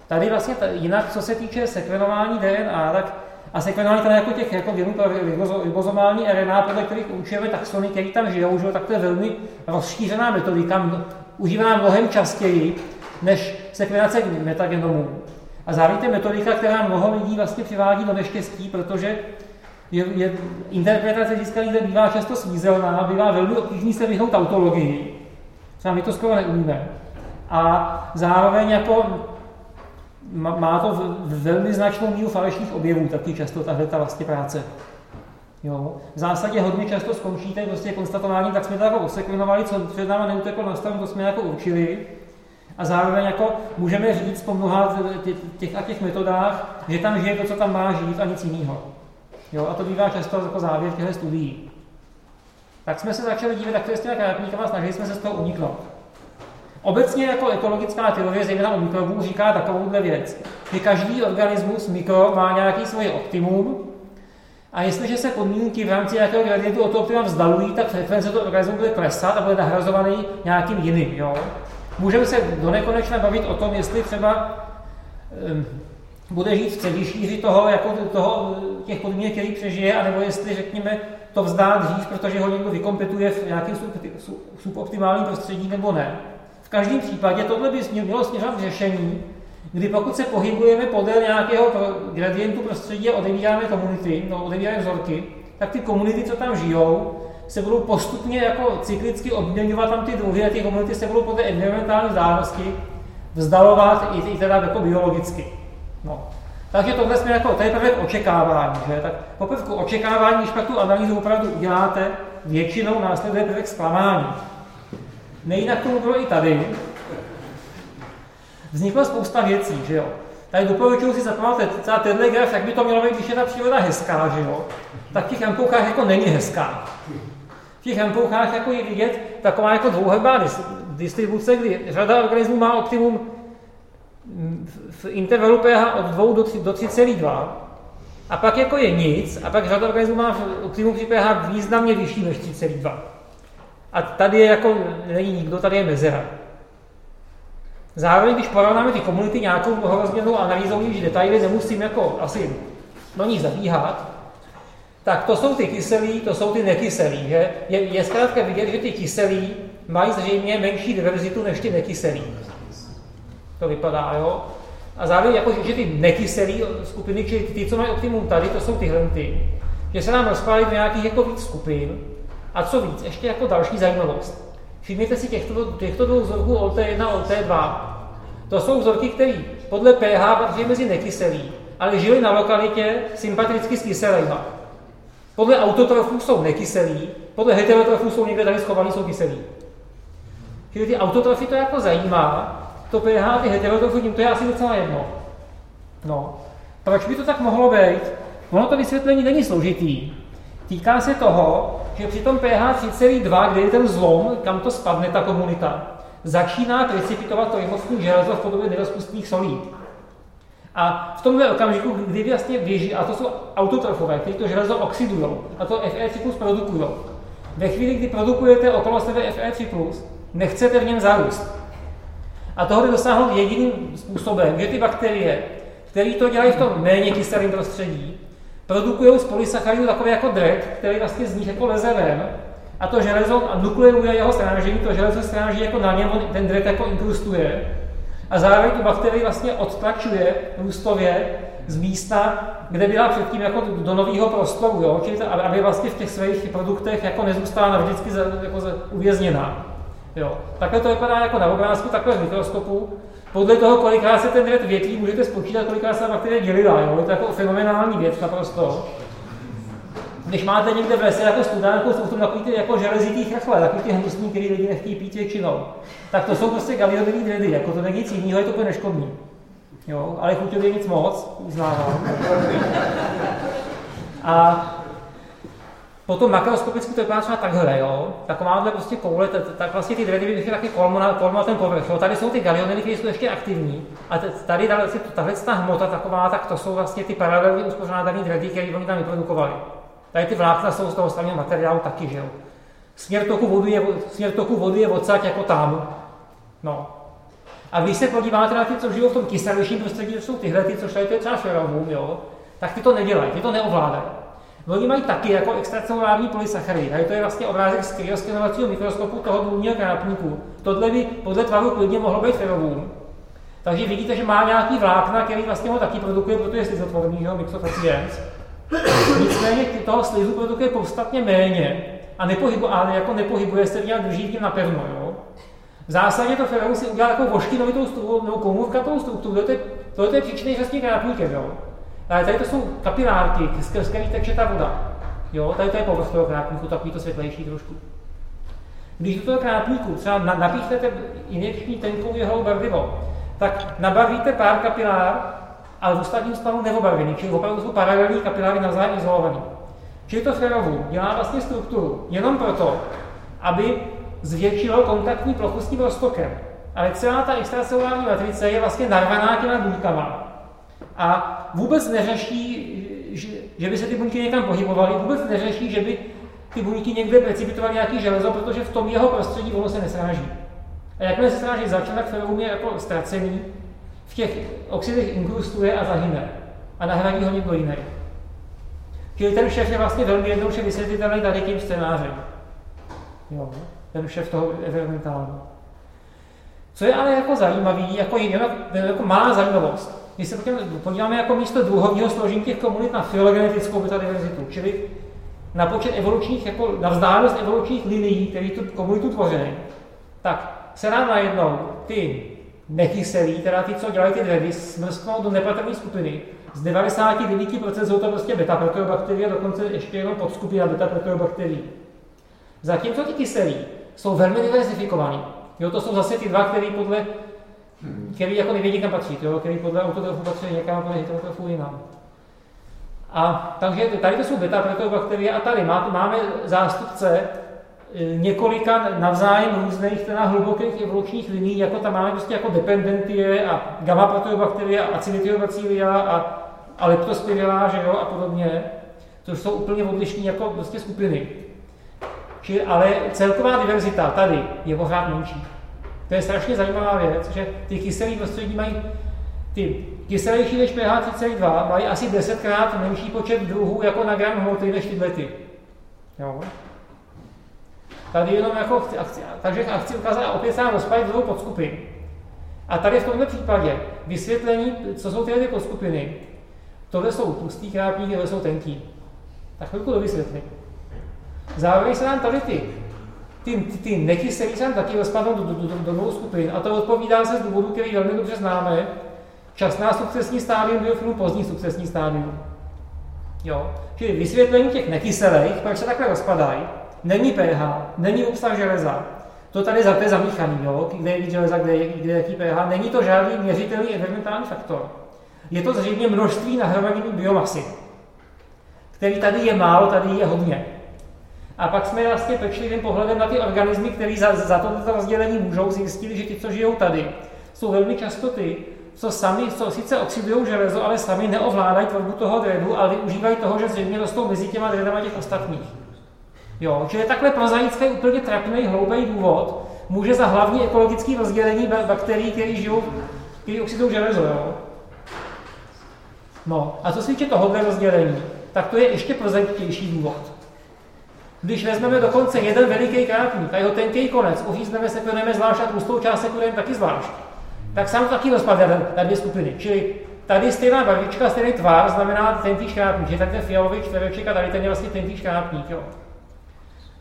Tady vlastně jinak, co se týče sekvenování DNA, tak a sekvenování tady jako těch jako genů pro ribozomální RNA, podle kterých určujeme taxony, které tam žijou, že tak to je velmi rozšířená metodika, užívaná mnohem častěji než sekvenace metagenomů. A zároveň je metodika, která mnoho lidí vlastně přivádí do neštěstí, protože je, je, interpretace získaných bývá často svízelná, bývá velmi obtížný se vyhnout tautologii. Třeba my to skoro neumíme. A zároveň jako má to velmi značnou míru falešných objevů, taky často tahle ta vlastně práce. Jo. V zásadě hodně často skončíte prostě konstatování, tak jsme to jako osekvenovali, co před náma neuteklo na stavu, to jsme jako určili. A zároveň jako můžeme říct po mnoha těch a těch metodách, že tam žije to, co tam má žít a nic jiného. Jo, a to bývá často jako závěr těchto studií. Tak jsme se začali dívat takto s těmi krátníkama a snažili jsme se z toho uniknout. Obecně jako ekologická teorie, zejména u mikrobů, říká takovouhle věc, že každý organismus mikro má nějaký svoje optimum a jestliže se podmínky v rámci nějakého gradientu od toho optima vzdalují, tak frekvence toho organismu bude klesat a bude nahrazovaný nějakým jiným. Jo? Můžeme se do nekonečna bavit o tom, jestli třeba bude žít v celý toho, jako toho, těch podmínek, který přežije, anebo jestli, řekněme, to vzdát dřív, protože ho někdo vykompetuje v nějakém suboptimálním prostředí, nebo ne. V každém případě tohle by mělo směřovat k řešení, kdy pokud se pohybujeme podél nějakého gradientu prostředí a odevíráme komunity, no, odevíráme vzorky, tak ty komunity, co tam žijou, se budou postupně jako cyklicky obměňovat tam ty druhy a ty komunity se budou podle environmentální vzdálenosti vzdalovat i, i teda jako biologicky. No. Takže tohle jsme jako, to je prvek očekávání, že? Tak po prvku očekávání, když pak tu analýzu opravdu uděláte, většinou následuje prvek zklamání. Nejinak tomu bylo i tady. Vznikla spousta věcí, že jo. Tady doporučuji si zapamatovat celá tenhle graf, jak by to mělo být, když je ta příroda hezká, že jo. Tak v těch rampouchách jako není hezká. V těch rampouchách jako je vidět taková jako dvouhrbá distribuce, kdy řada organismů má optimum v intervalu pH od 2 do 3, do 3,2 a pak jako je nic a pak řada organismů má optimum při pH významně vyšší než 3,2. A tady je jako, není nikdo, tady je mezera. Zároveň, když porovnáme ty komunity nějakou mnohorozměrnou analýzou, když detaily nemusím jako asi do ní zabíhat, tak to jsou ty kyselí, to jsou ty nekyselí. Že? Je, je zkrátka vidět, že ty kyselí mají zřejmě menší diverzitu než ty nekyselí. To vypadá, jo? A zároveň, jako, že ty nekyselé skupiny, čili ty, co mají optimum tady, to jsou tyhle ty, že se nám rozpálí do nějakých jako víc skupin. A co víc, ještě jako další zajímavost. Všimněte si těchto, těchto dvou vzorků OT1 a OT2. To jsou vzorky, které podle pH patří mezi nekyselý, ale žili na lokalitě sympatricky s kyselýma. Podle autotrofů jsou nekyselí, podle heterotrofů jsou někde tady schovaný, jsou kyselí. Čili ty autotrofy to jako zajímá, to pH ty heterotrofy, to je asi docela jedno. No. Proč by to tak mohlo být? Ono to vysvětlení není složitý. Týká se toho, že při tom pH 3,2, kde je ten zlom, kam to spadne ta komunita, začíná precipitovat to jemnostní železo v podobě nerozpustných solí. A v tomhle okamžiku, kdy vlastně běží, a to jsou autotrofové, kteří to železo oxidují, a to Fe cyklus produkují. Ve chvíli, kdy produkujete okolo sebe Fe cyklus, nechcete v něm zarůst. A toho jde dosáhnout jediným způsobem, že ty bakterie, které to dělají v tom méně kyselém prostředí, produkují z polysacharidu takový jako drek, který vlastně z nich jako leze ven, a to železo a nukleuje jeho strážení, to železo stráží jako na něm, ten drek jako inkrustuje a zároveň tu bakterii vlastně odtlačuje růstově z místa, kde byla předtím jako do nového prostoru, jo? Čili to, aby vlastně v těch svých produktech jako nezůstala navždycky jako uvězněná. Jo. Takhle to vypadá jako na obrázku, takhle v mikroskopu. Podle toho, kolikrát se ten dret větví, můžete spočítat, kolikrát se bakterie dělila. Jo? Je to jako fenomenální věc naprosto. Když máte někde v lese jako studánku, jsou to takový ty jako železitý chrchle, takový ty hnusný, který lidi nechtějí pít většinou. Tak to jsou prostě galionový dredy, jako to není nic jiného, je to úplně neškodný. Jo, ale chuťově nic moc, uznávám. A Potom makroskopicky to vypadá třeba takhle, jo? Takováhle prostě koule, tak vlastně ty dredy by taky kolmo na, kolmo ten povrch. Jo? Tady jsou ty galioniny, které jsou ještě aktivní. A tady tahle, tahle ta hmota taková, tak to jsou vlastně ty paralelně uspořádané dredy, které oni tam vyprodukovali. Tady ty vlákna jsou z toho samého materiálu taky, že jo. Směr toku vody je, směr toku vody je odsaď jako tam. No. A když se podíváte na ty, co žijou v tom kyselějším prostředí, to jsou tyhle, ty, co tady to je třeba šerovům, jo, tak ty to nedělají, ty to neovládají. Oni mají taky jako extracelulární polysacharidy. Tady to je vlastně obrázek z kryoskenovacího mikroskopu toho důlního krápníku. Tohle by podle tvaru klidně mohlo být ferovům. Takže vidíte, že má nějaký vlákna, který vlastně ho taky produkuje, protože je slizotvorný, jo, myxofaciens. Nicméně toho slizu produkuje podstatně méně a, nepohybu, a jako nepohybuje se nějak drží tím napevno. Jo? V zásadě to ferum si udělá takovou voškinovitou strukturu, nebo komůrkatou strukturu, to je, to je příčný řastní krápníkem. Jo? Ale tady to jsou kapilárky, skrz který teče ta voda. Jo, tady to je povrch toho krápníku, takový to světlejší trošku. Když do toho krápníku třeba napíchnete injekční tenkou jeho barvivo, tak nabarvíte pár kapilár ale v ostatním stavu neobarvený, čili opravdu jsou paralelní kapiláry navzájem izolovaný. Čili to ferovu dělá vlastně strukturu jenom proto, aby zvětšilo kontaktní plochu s tím roztokem. Ale celá ta extracelulární matrice je vlastně narvaná těma buňkama. A vůbec neřeší, že, že by se ty buňky někam pohybovaly, vůbec neřeší, že by ty buňky někde precipitovaly nějaký železo, protože v tom jeho prostředí ono se nesráží. A jakmile se sráží začne, tak ferovum je jako ztracený v těch oxidech inkrustuje a zahyne. A nahradí ho někdo jiný. Čili ten šéf je vlastně velmi jednoduše vysvětlitelný tady tím scénářem. Jo, ten šéf toho environmentálního. Co je ale jako zajímavý, jako, jinak, jako má zajímavost. Když se podíváme jako místo druhovního složení těch komunit na filogenetickou metadiverzitu, čili na počet evolučních, jako na vzdálenost evolučních linií, které tu komunitu tvoří, tak se nám najednou ty nekyselí, teda ty, co dělají ty dredy, smrsknou do nepatrné skupiny. Z 99% jsou to prostě beta proteobakterie, dokonce ještě jenom podskupina beta proteobakterií. Zatímco ty kyselí jsou velmi diversifikovaný. Jo, to jsou zase ty dva, které podle který jako nevědí, kam patří, jo, který podle autotrofu patří někam, podle heterotrofu jinam. A takže tady to jsou beta proteobakterie a tady máme zástupce E, několika navzájem různých teda hlubokých evolučních liní, jako tam máme prostě jako dependentie a gamma proteobakterie a acinetiobacilia a, a leptospirila, že jo, a podobně, což jsou úplně odlišné jako prostě skupiny. Čili, ale celková diverzita tady je pořád menší. To je strašně zajímavá věc, že ty kyselé prostředí mají ty kyselější než pH 3,2 mají asi desetkrát menší počet druhů jako na gram hmoty než tyhle ty. Jo? Tady jenom jako chci, chci, takže chci ukázat opět se nám dvou podskupin. A tady v tomto případě vysvětlení, co jsou tyhle podskupiny. Tohle jsou tlustý krápníky, tohle jsou tenký. Tak chvilku do vysvětlení. Zároveň se nám tady ty, ty, ty, ty nekyselý se nám taky rozpadnou do, do, do, do dvou skupin. A to odpovídá se z důvodu, který velmi dobře známe. Časná sukcesní stádium biofilmu, pozdní sukcesní stádium. Jo. Čili vysvětlení těch nekyselých, proč se takhle rozpadají, není pH, není obsah železa. To tady za to je zamíchaný, jo? kde je železa, kde je, kde je jaký pH. Není to žádný měřitelný environmentální faktor. Je to zřejmě množství nahromadění biomasy, který tady je málo, tady je hodně. A pak jsme vlastně pečlivým pohledem na ty organismy, které za, za toto rozdělení můžou, zjistili, že ti, co žijou tady, jsou velmi často ty, co sami, co sice oxidují železo, ale sami neovládají tvorbu toho dredu, ale využívají toho, že zřejmě rostou mezi těma dredama těch ostatních. Jo, že je takhle prozaický, úplně trapný, hloubý důvod, může za hlavní ekologické rozdělení bakterií, které žijou, které oxidují železo. Jo? No, a co se týče tohohle rozdělení, tak to je ještě prozaičtější důvod. Když vezmeme dokonce jeden veliký krápník a jeho tenký konec, uřízneme, sepeneme zvlášť a tlustou část sekunujeme taky zvlášť, tak sám taky rozpadne na dvě skupiny. Čili tady stejná barvička, stejný tvar znamená tenký škrápník, že tak ten fialový čtvereček a tady ten je vlastně tenký škrápník. Jo.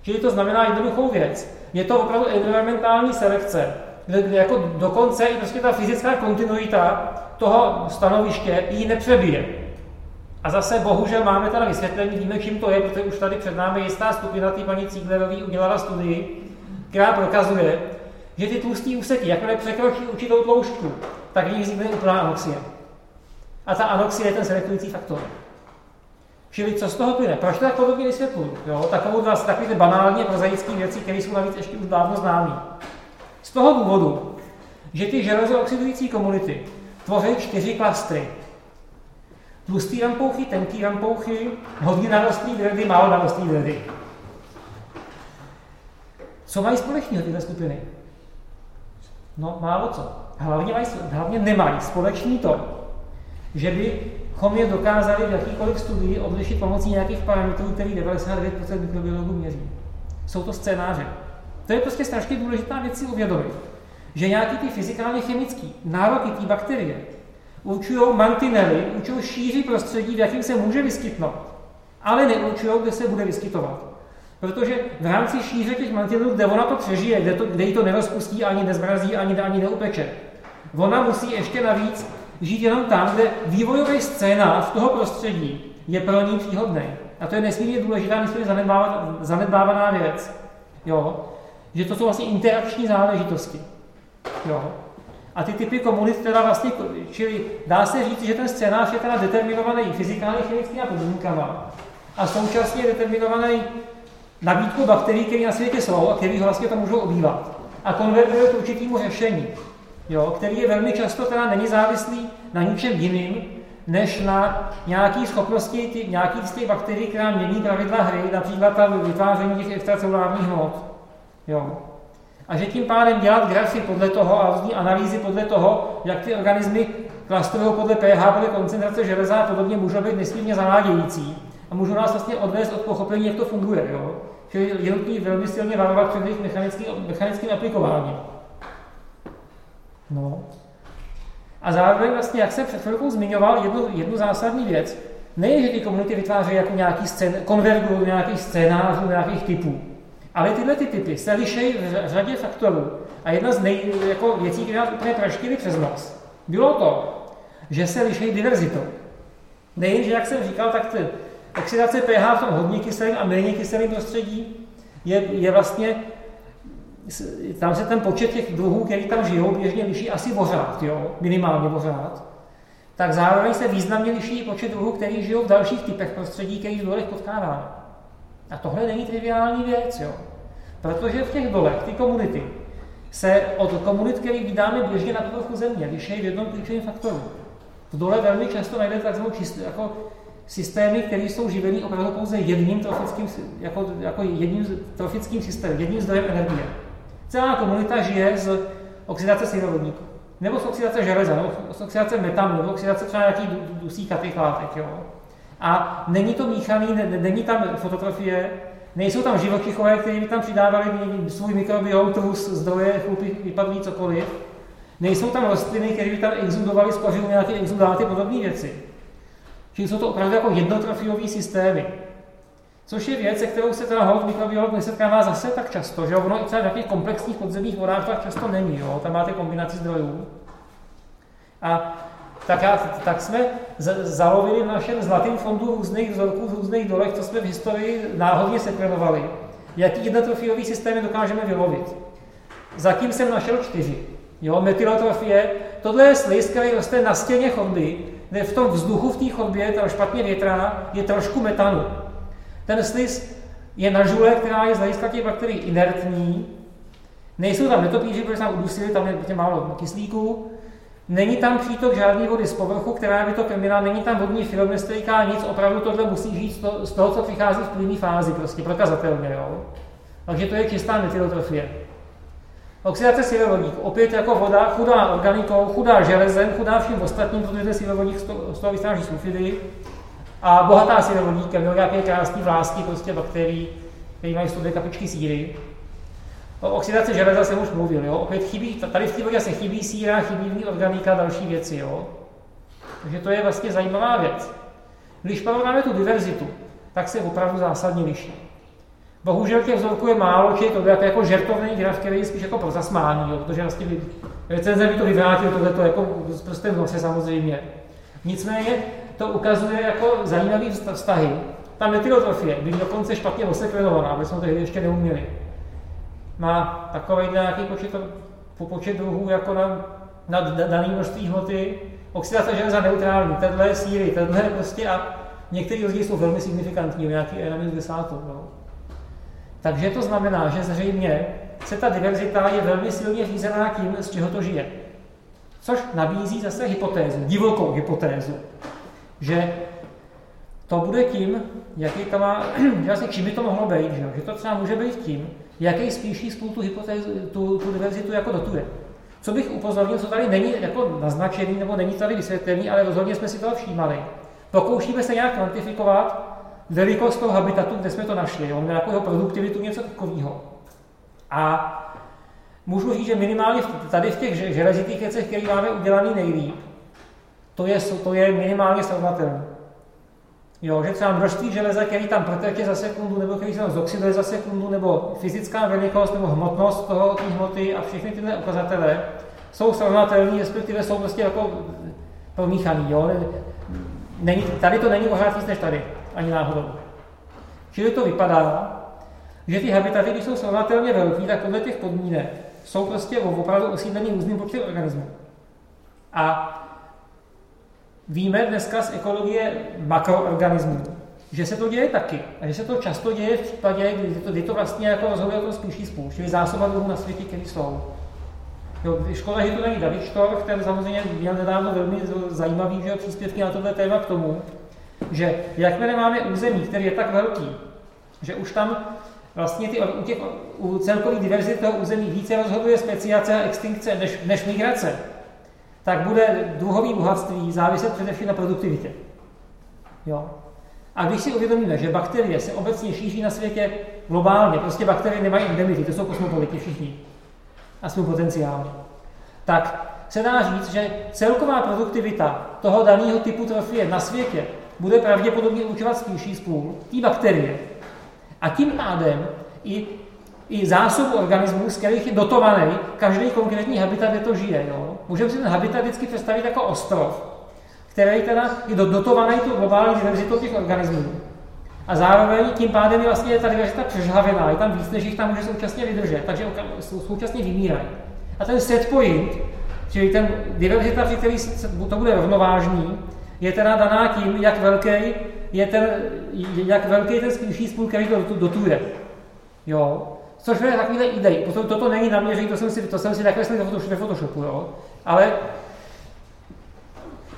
Čili to znamená jednoduchou věc. Je to opravdu environmentální selekce, kde, kde jako dokonce i prostě ta fyzická kontinuita toho stanoviště ji nepřebije. A zase bohužel máme teda vysvětlení, víme, čím to je, protože už tady před námi jistá skupina té paní Cíglerové udělala studii, která prokazuje, že ty tlustý úseky, jakmile překročí určitou tloušťku, tak v nich vznikne úplná anoxie. A ta anoxie je ten selektující faktor. Čili co z toho plyne? Proč to tak podobně vysvětluju? Jo? Takovou dva takové ty banálně prozaické věci, které jsou navíc ještě už dávno známé. Z toho důvodu, že ty železooxidující komunity tvoří čtyři klastry. Tlustý rampouchy, tenký rampouchy, hodně narostlý dredy, málo narostlý dredy. Co mají společného tyhle skupiny? No, málo co. Hlavně, mají, hlavně nemají společný to, že bychom je dokázali v jakýkoliv studii odlišit pomocí nějakých parametrů, který 99% mikrobiologů měří. Jsou to scénáře. To je prostě strašně důležitá věc si uvědomit, že nějaký ty fyzikálně chemické nároky té bakterie určují mantinely, určují šíři prostředí, v jakém se může vyskytnout, ale neurčují, kde se bude vyskytovat. Protože v rámci šíře těch mantinelů, kde ona to přežije, kde, to, kde jí to nerozpustí, ani nezmrazí, ani, ani neupeče, ona musí ještě navíc žít jenom tam, kde vývojový scénář toho prostředí je pro ní příhodný. A to je nesmírně důležitá, nesmírně zanedbávaná věc. Jo? Že to jsou vlastně interakční záležitosti. Jo? A ty typy komunit teda vlastně, čili dá se říct, že ten scénář je teda determinovaný fyzikálně chemickými podmínkama a současně determinovaný nabídkou bakterií, které na světě jsou a které vlastně to můžou obývat. A konvertuje k určitému řešení, jo, který je velmi často teda není závislý na ničem jiným, než na nějaké schopnosti tě, nějaký z těch bakterií, která mění pravidla hry, například ta vytváření těch extracelulárních hmot. Jo. A že tím pádem dělat grafy podle toho a různý analýzy podle toho, jak ty organismy klastrují podle pH, podle koncentrace železa a podobně, můžou být nesmírně zavádějící a můžou nás vlastně odvést od pochopení, jak to funguje. Jo? Čili je nutný velmi silně varovat před jejich mechanickým, mechanickým aplikováním. No. A zároveň vlastně, jak jsem před chvilkou zmiňoval, jednu, jednu zásadní věc, nejen, že ty komunity vytvářejí jako nějaký scén, konvergují nějakých scénářů, nějakých typů, ale tyhle ty typy se lišejí v řadě faktorů. A jedna z nej, jako věcí, které nás úplně praštily přes nos, bylo to, že se lišejí diverzitou. Nejen, že jak jsem říkal, tak ty oxidace pH v tom hodně kyselém a méně kyselém prostředí je, je vlastně tam se ten počet těch druhů, který tam žijou, běžně liší asi pořád, jo? minimálně pořád. Tak zároveň se významně liší počet druhů, který žijou v dalších typech prostředí, který v dolech potkáváme. A tohle není triviální věc, jo? protože v těch dolech ty komunity se od komunit, které vydáme běžně na povrchu země, liší v jednom klíčovém faktoru. V dole velmi často najdete takzvanou čist, jako systémy, které jsou živeny opravdu pouze jedním trofickým, jako, jako jedním trofickým systémem, jedním zdrojem energie. Celá komunita žije z oxidace syrovodníku, nebo z oxidace železa, nebo z oxidace metanu, nebo oxidace třeba nějakých dusíkatých látek. Jo. A není to míchaný, ne, není tam fototrofie, nejsou tam živočichové, kteří by tam přidávali svůj mikrobiom, trus, zdroje, chlupy, vypadlí cokoliv. Nejsou tam rostliny, které by tam exudovaly z kořenu nějaké exudáty, podobné věci. Čili jsou to opravdu jako jednotrofiové systémy. Což je věc, se kterou se teda hold mikrobiolog nesetkává zase tak často, že ono i třeba v nějakých komplexních podzemních vodách tak často není, jo? tam máte kombinaci zdrojů. A tak, já, tak jsme zalovili v našem zlatém fondu různých vzorků v různých dolech, co jsme v historii náhodně sekvenovali, jaký jednotrofiový systémy dokážeme vylovit. Zatím jsem našel čtyři. Jo, metylotrofie, tohle je sliz, který roste na stěně chodby, kde v tom vzduchu v té chodbě, tam špatně větrá, je trošku metanu. Ten sliz je na žule, která je z hlediska těch bakterií inertní. Nejsou tam netopíři, protože tam udusili, tam je málo kyslíku. Není tam přítok žádný vody z povrchu, která by to krmila, není tam vodní film, nestejká nic, opravdu tohle musí žít z toho, co přichází v plynné fázi, prostě prokazatelně. Jo? Takže to je čistá metylotrofie. Oxidace sirovodík, opět jako voda, chudá organikou, chudá železem, chudá vším ostatním, protože ten sirovodík z toho vystráží sulfidy a bohatá sirovodíkem, jo, nějaké krásné vlásky prostě bakterií, které mají 102 kapičky síry. O oxidaci železa jsem už mluvil, jo. Opět chybí, tady v té vodě se chybí síra, chybí v ní organika a další věci, jo. Takže to je vlastně zajímavá věc. Když porovnáme tu diverzitu, tak se opravdu zásadně liší. Bohužel těch vzorků je málo, či je to jako žertovný graf, který je spíš jako pro zasmání, jo, protože vlastně recenze by to vyvrátil tohleto jako s v nose samozřejmě. Nicméně to ukazuje jako zajímavý vztahy. Ta metylotrofie, byť dokonce špatně osekvenovaná, aby jsme to ještě neuměli, má takový nějaký počet, po počet druhů jako na, na daný množství hmoty, oxidace železa neutrální, tenhle síry, tenhle prostě a některé rozdíly jsou velmi signifikantní, nějaký E na minus desátou. No. Takže to znamená, že zřejmě se ta diverzita je velmi silně řízená tím, z čeho to žije. Což nabízí zase hypotézu, divokou hypotézu, že to bude tím, jaký to má, že vlastně čím by to mohlo být, že, že to třeba může být tím, jaký spíší spolu tu, hypotézu, tu, tu diverzitu jako dotuje. Co bych upozornil, co tady není jako naznačený, nebo není tady vysvětlený, ale rozhodně jsme si toho všímali. Pokoušíme se nějak kvantifikovat velikost toho habitatu, kde jsme to našli, jo, nějakou jeho produktivitu, něco takového. A můžu říct, že minimálně tady v těch železitých věcech, které máme udělaný nejlíp, to je, to je minimálně srovnatelné. Jo, že třeba množství železa, který tam proteče za sekundu, nebo který se tam zoxiduje za sekundu, nebo fyzická velikost, nebo hmotnost toho, hmoty a všechny tyhle ukazatele jsou srovnatelné, respektive jsou prostě jako promíchaný. Jo? Není, tady to není pořád víc než tady, ani náhodou. Čili to vypadá, že ty habitaty, když jsou srovnatelně velký, tak podle těch podmínek jsou prostě opravdu osídlený různým počtem organismů. A Víme dneska z ekologie makroorganismů, že se to děje taky. A že se to často děje v případě, kdy to, kdy to vlastně jako rozhoduje o tom spíší spoušť, čili zásoba druhů na světě, které jsou. Jo, škoda, že to není David Štorch, ten samozřejmě měl nedávno velmi zajímavý že, příspěvky na tohle téma k tomu, že jakmile máme území, který je tak velký, že už tam vlastně ty, u, těch, u celkových diverzity toho území více rozhoduje speciace a extinkce než, než migrace, tak bude druhový bohatství záviset především na produktivitě. Jo? A když si uvědomíme, že bakterie se obecně šíří na světě globálně, prostě bakterie nemají endemity, to jsou kosmopolity všichni, aspoň potenciálně, tak se dá říct, že celková produktivita toho daného typu trofie na světě bude pravděpodobně určovat spíší spůl té bakterie. A tím pádem i i zásobu organismů, z kterých je dotovaný každý konkrétní habitat, kde to žije. Jo? Můžeme si ten habitat vždycky představit jako ostrov, který teda je dotovaný tu globální diverzitou těch organismů. A zároveň tím pádem je vlastně ta diverzita přežhavená, je tam víc, než jich tam může současně vydržet, takže současně vymírají. A ten set point, čili ten diverzita, při který to bude rovnovážný, je teda daná tím, jak velký je ten, jak velký ten spíší spůl, který to dotuje. Jo? Což je takovýhle idej. Potom toto není naměření, to jsem si, to jsem si nakreslil ve Photoshopu, jo? Ale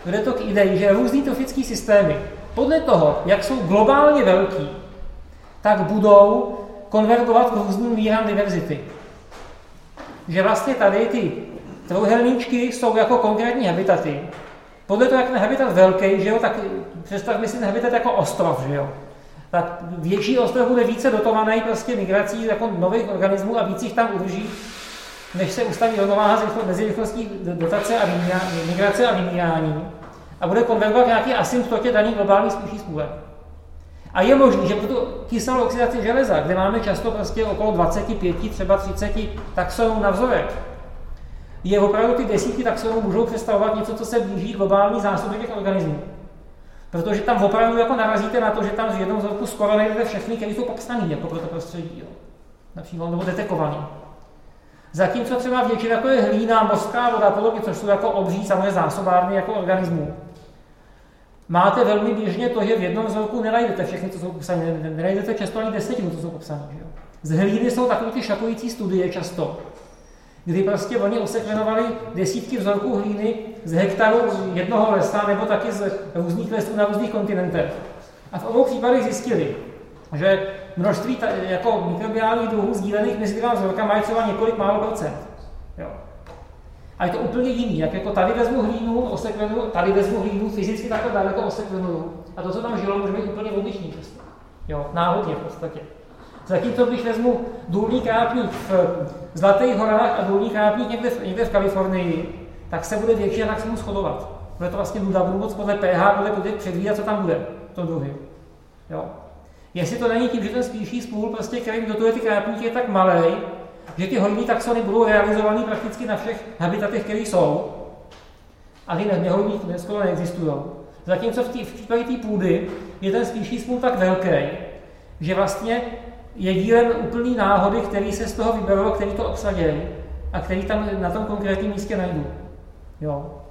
vede to k ideji, že různý trofické systémy podle toho, jak jsou globálně velký, tak budou konvergovat k různým mírám diverzity. Že vlastně tady ty trouhelníčky jsou jako konkrétní habitaty. Podle toho, jak ten habitat velký, že jo, tak představme si ten habitat jako ostrov, že jo tak větší ostrov bude více dotovaný prostě migrací jako nových organismů a víc jich tam udrží, než se ustaví rovnováha mezi rychlostí dotace a migrace a vymírání a bude konvergovat nějaký asymptotě daný globální spíší způsob. A je možné, že pro tu kyselou oxidaci železa, kde máme často prostě okolo 25, třeba 30 taxonů na vzorek, je opravdu ty desítky taxonů můžou představovat něco, co se blíží globální zásobě těch organismů. Protože tam opravdu jako narazíte na to, že tam z jednou vzorku skoro najdete všechny, které jsou popsané jako pro to prostředí. Jo. Například nebo detekovaný. Zatímco třeba většina jako je hlína, mořská voda, podobně, což jsou jako obří samozřejmě zásobárny jako organismů. Máte velmi běžně to, že v jednom vzorku nenajdete všechny, co jsou popsané, nenajdete často ani desetinu, co jsou popsané. Z hlíny jsou takové ty šakující studie často, kdy prostě oni osekvenovali desítky vzorků hlíny z hektaru jednoho lesa nebo taky z různých lesů na různých kontinentech. A v obou případech zjistili, že množství ta, jako mikrobiálních druhů sdílených mezi dvěma vzorkama je třeba několik málo procent. Jo. A je to úplně jiný, jak jako tady vezmu hlínu, osekvenuju, tady vezmu hlínu, fyzicky takhle daleko osekvenuju. A to, co tam žilo, může být úplně odlišný prostě. Jo, náhodně v podstatě. Zatímco když vezmu důlní krápník v Zlatých horách a důlní krápník někde, v, někde v Kalifornii, tak se bude větší a tak se mu shodovat. Bude to vlastně nuda, budu moc podle pH, bude, bude předvídat, co tam bude, to druhy. Jo. Jestli to není tím, že ten spíší spůl, prostě, který dotuje ty krápníky, je tak malý, že ty hojní taxony budou realizovaný prakticky na všech habitatech, které jsou, a ty nehojní skoro neexistují. Zatímco v, tý, v případě té půdy je ten spíší spůl tak velký, že vlastně je dílem úplný náhody, který se z toho vyberou, který to obsadí a který tam na tom konkrétním místě najdu. Jo.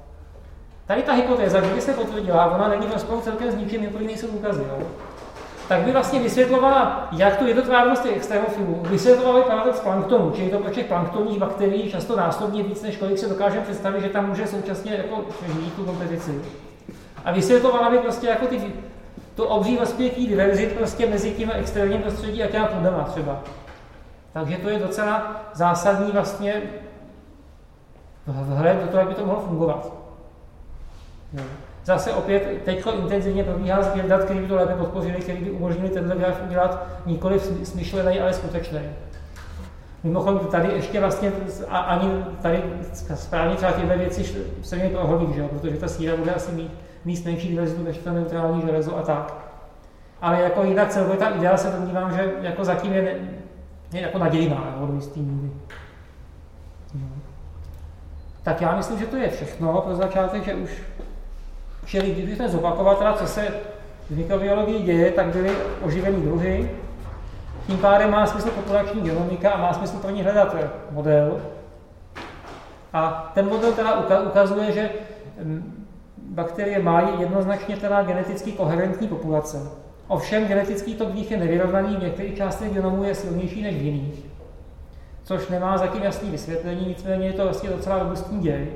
Tady ta hypotéza, kdyby se potvrdila, ona není v rozporu celkem s ničím, jako nejsou důkazy. Jo tak by vlastně vysvětlovala, jak tu jednotvárnost těch extremofilů, vysvětlovala paradox planktonu, čili to počet planktonních bakterií často násobně víc, než kolik se dokáže představit, že tam může současně jako žít tu kompetici. A vysvětlovala by prostě jako ty, to obří rozpětí diverzit prostě mezi tím extrémním prostředí a těma půdama třeba. Takže to je docela zásadní vlastně vhled do toho, jak by to mohlo fungovat. Jo. Zase opět teď intenzivně probíhá sběr dat, který by to lépe podpořili, který by umožnili tenhle graf udělat nikoli smyšlený, ale skutečný. Mimochodem tady ještě vlastně a ani tady správně třeba tyhle věci se mi prohodí, že? protože ta síra bude asi mít, mít menší diverzitu než to neutrální železo a tak. Ale jako jinak celkově ta idea se domnívám, že jako zatím je, ne, je jako nadějná nebo do jistý míry. No. Tak já myslím, že to je všechno pro začátek, že už Čili když bychom zopakovat, teda, co se v mikrobiologii děje, tak byly oživený druhy. Tím pádem má smysl populační genomika a má smysl pro ní hledat model. A ten model teda ukazuje, že mm, bakterie mají jednoznačně teda geneticky koherentní populace. Ovšem genetický tok jich je nevyrovnaný, v některých částech genomu je silnější než v jiných, což nemá zatím jasný vysvětlení, nicméně je to vlastně docela robustní děj.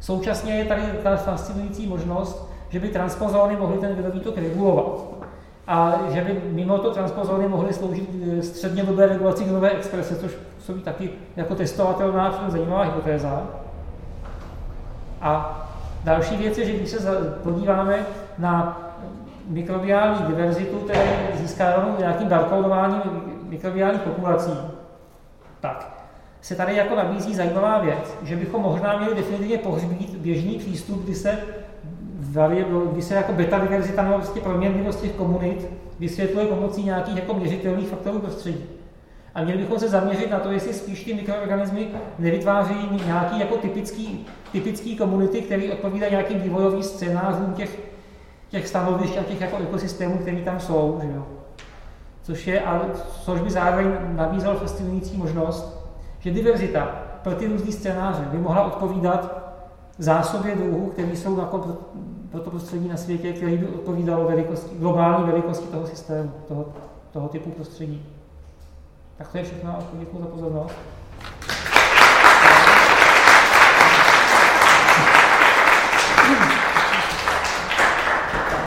Současně je tady ta fascinující možnost, že by transpozóny mohly ten virový tok regulovat. A že by mimo to transpozóny mohly sloužit eh, střednědobé regulaci genové exprese, což jsou taky jako testovatelná zajímavá hypotéza. A další věc je, že když se podíváme na mikrobiální diverzitu, je získávanou nějakým barcodováním mikrobiálních populací, tak se tady jako nabízí zajímavá věc, že bychom možná měli definitivně pohřbít běžný přístup, kdy se, kdy se jako beta diverzita nebo prostě proměnlivost těch komunit vysvětluje pomocí nějakých jako měřitelných faktorů prostředí. A měli bychom se zaměřit na to, jestli spíš ty mikroorganismy nevytváří nějaký jako typický, typický komunity, které odpovídají nějakým vývojovým scénářům těch, těch stanovišť a těch jako ekosystémů, které tam jsou. Že jo? Což, je, ale, což by zároveň nabízel fascinující možnost, že diverzita pro ty různé scénáře by mohla odpovídat zásobě druhů, které jsou jako pro to prostředí na světě, který by odpovídalo velikosti, globální velikosti toho systému, toho, toho typu prostředí. Tak to je všechno děkuji za pozornost.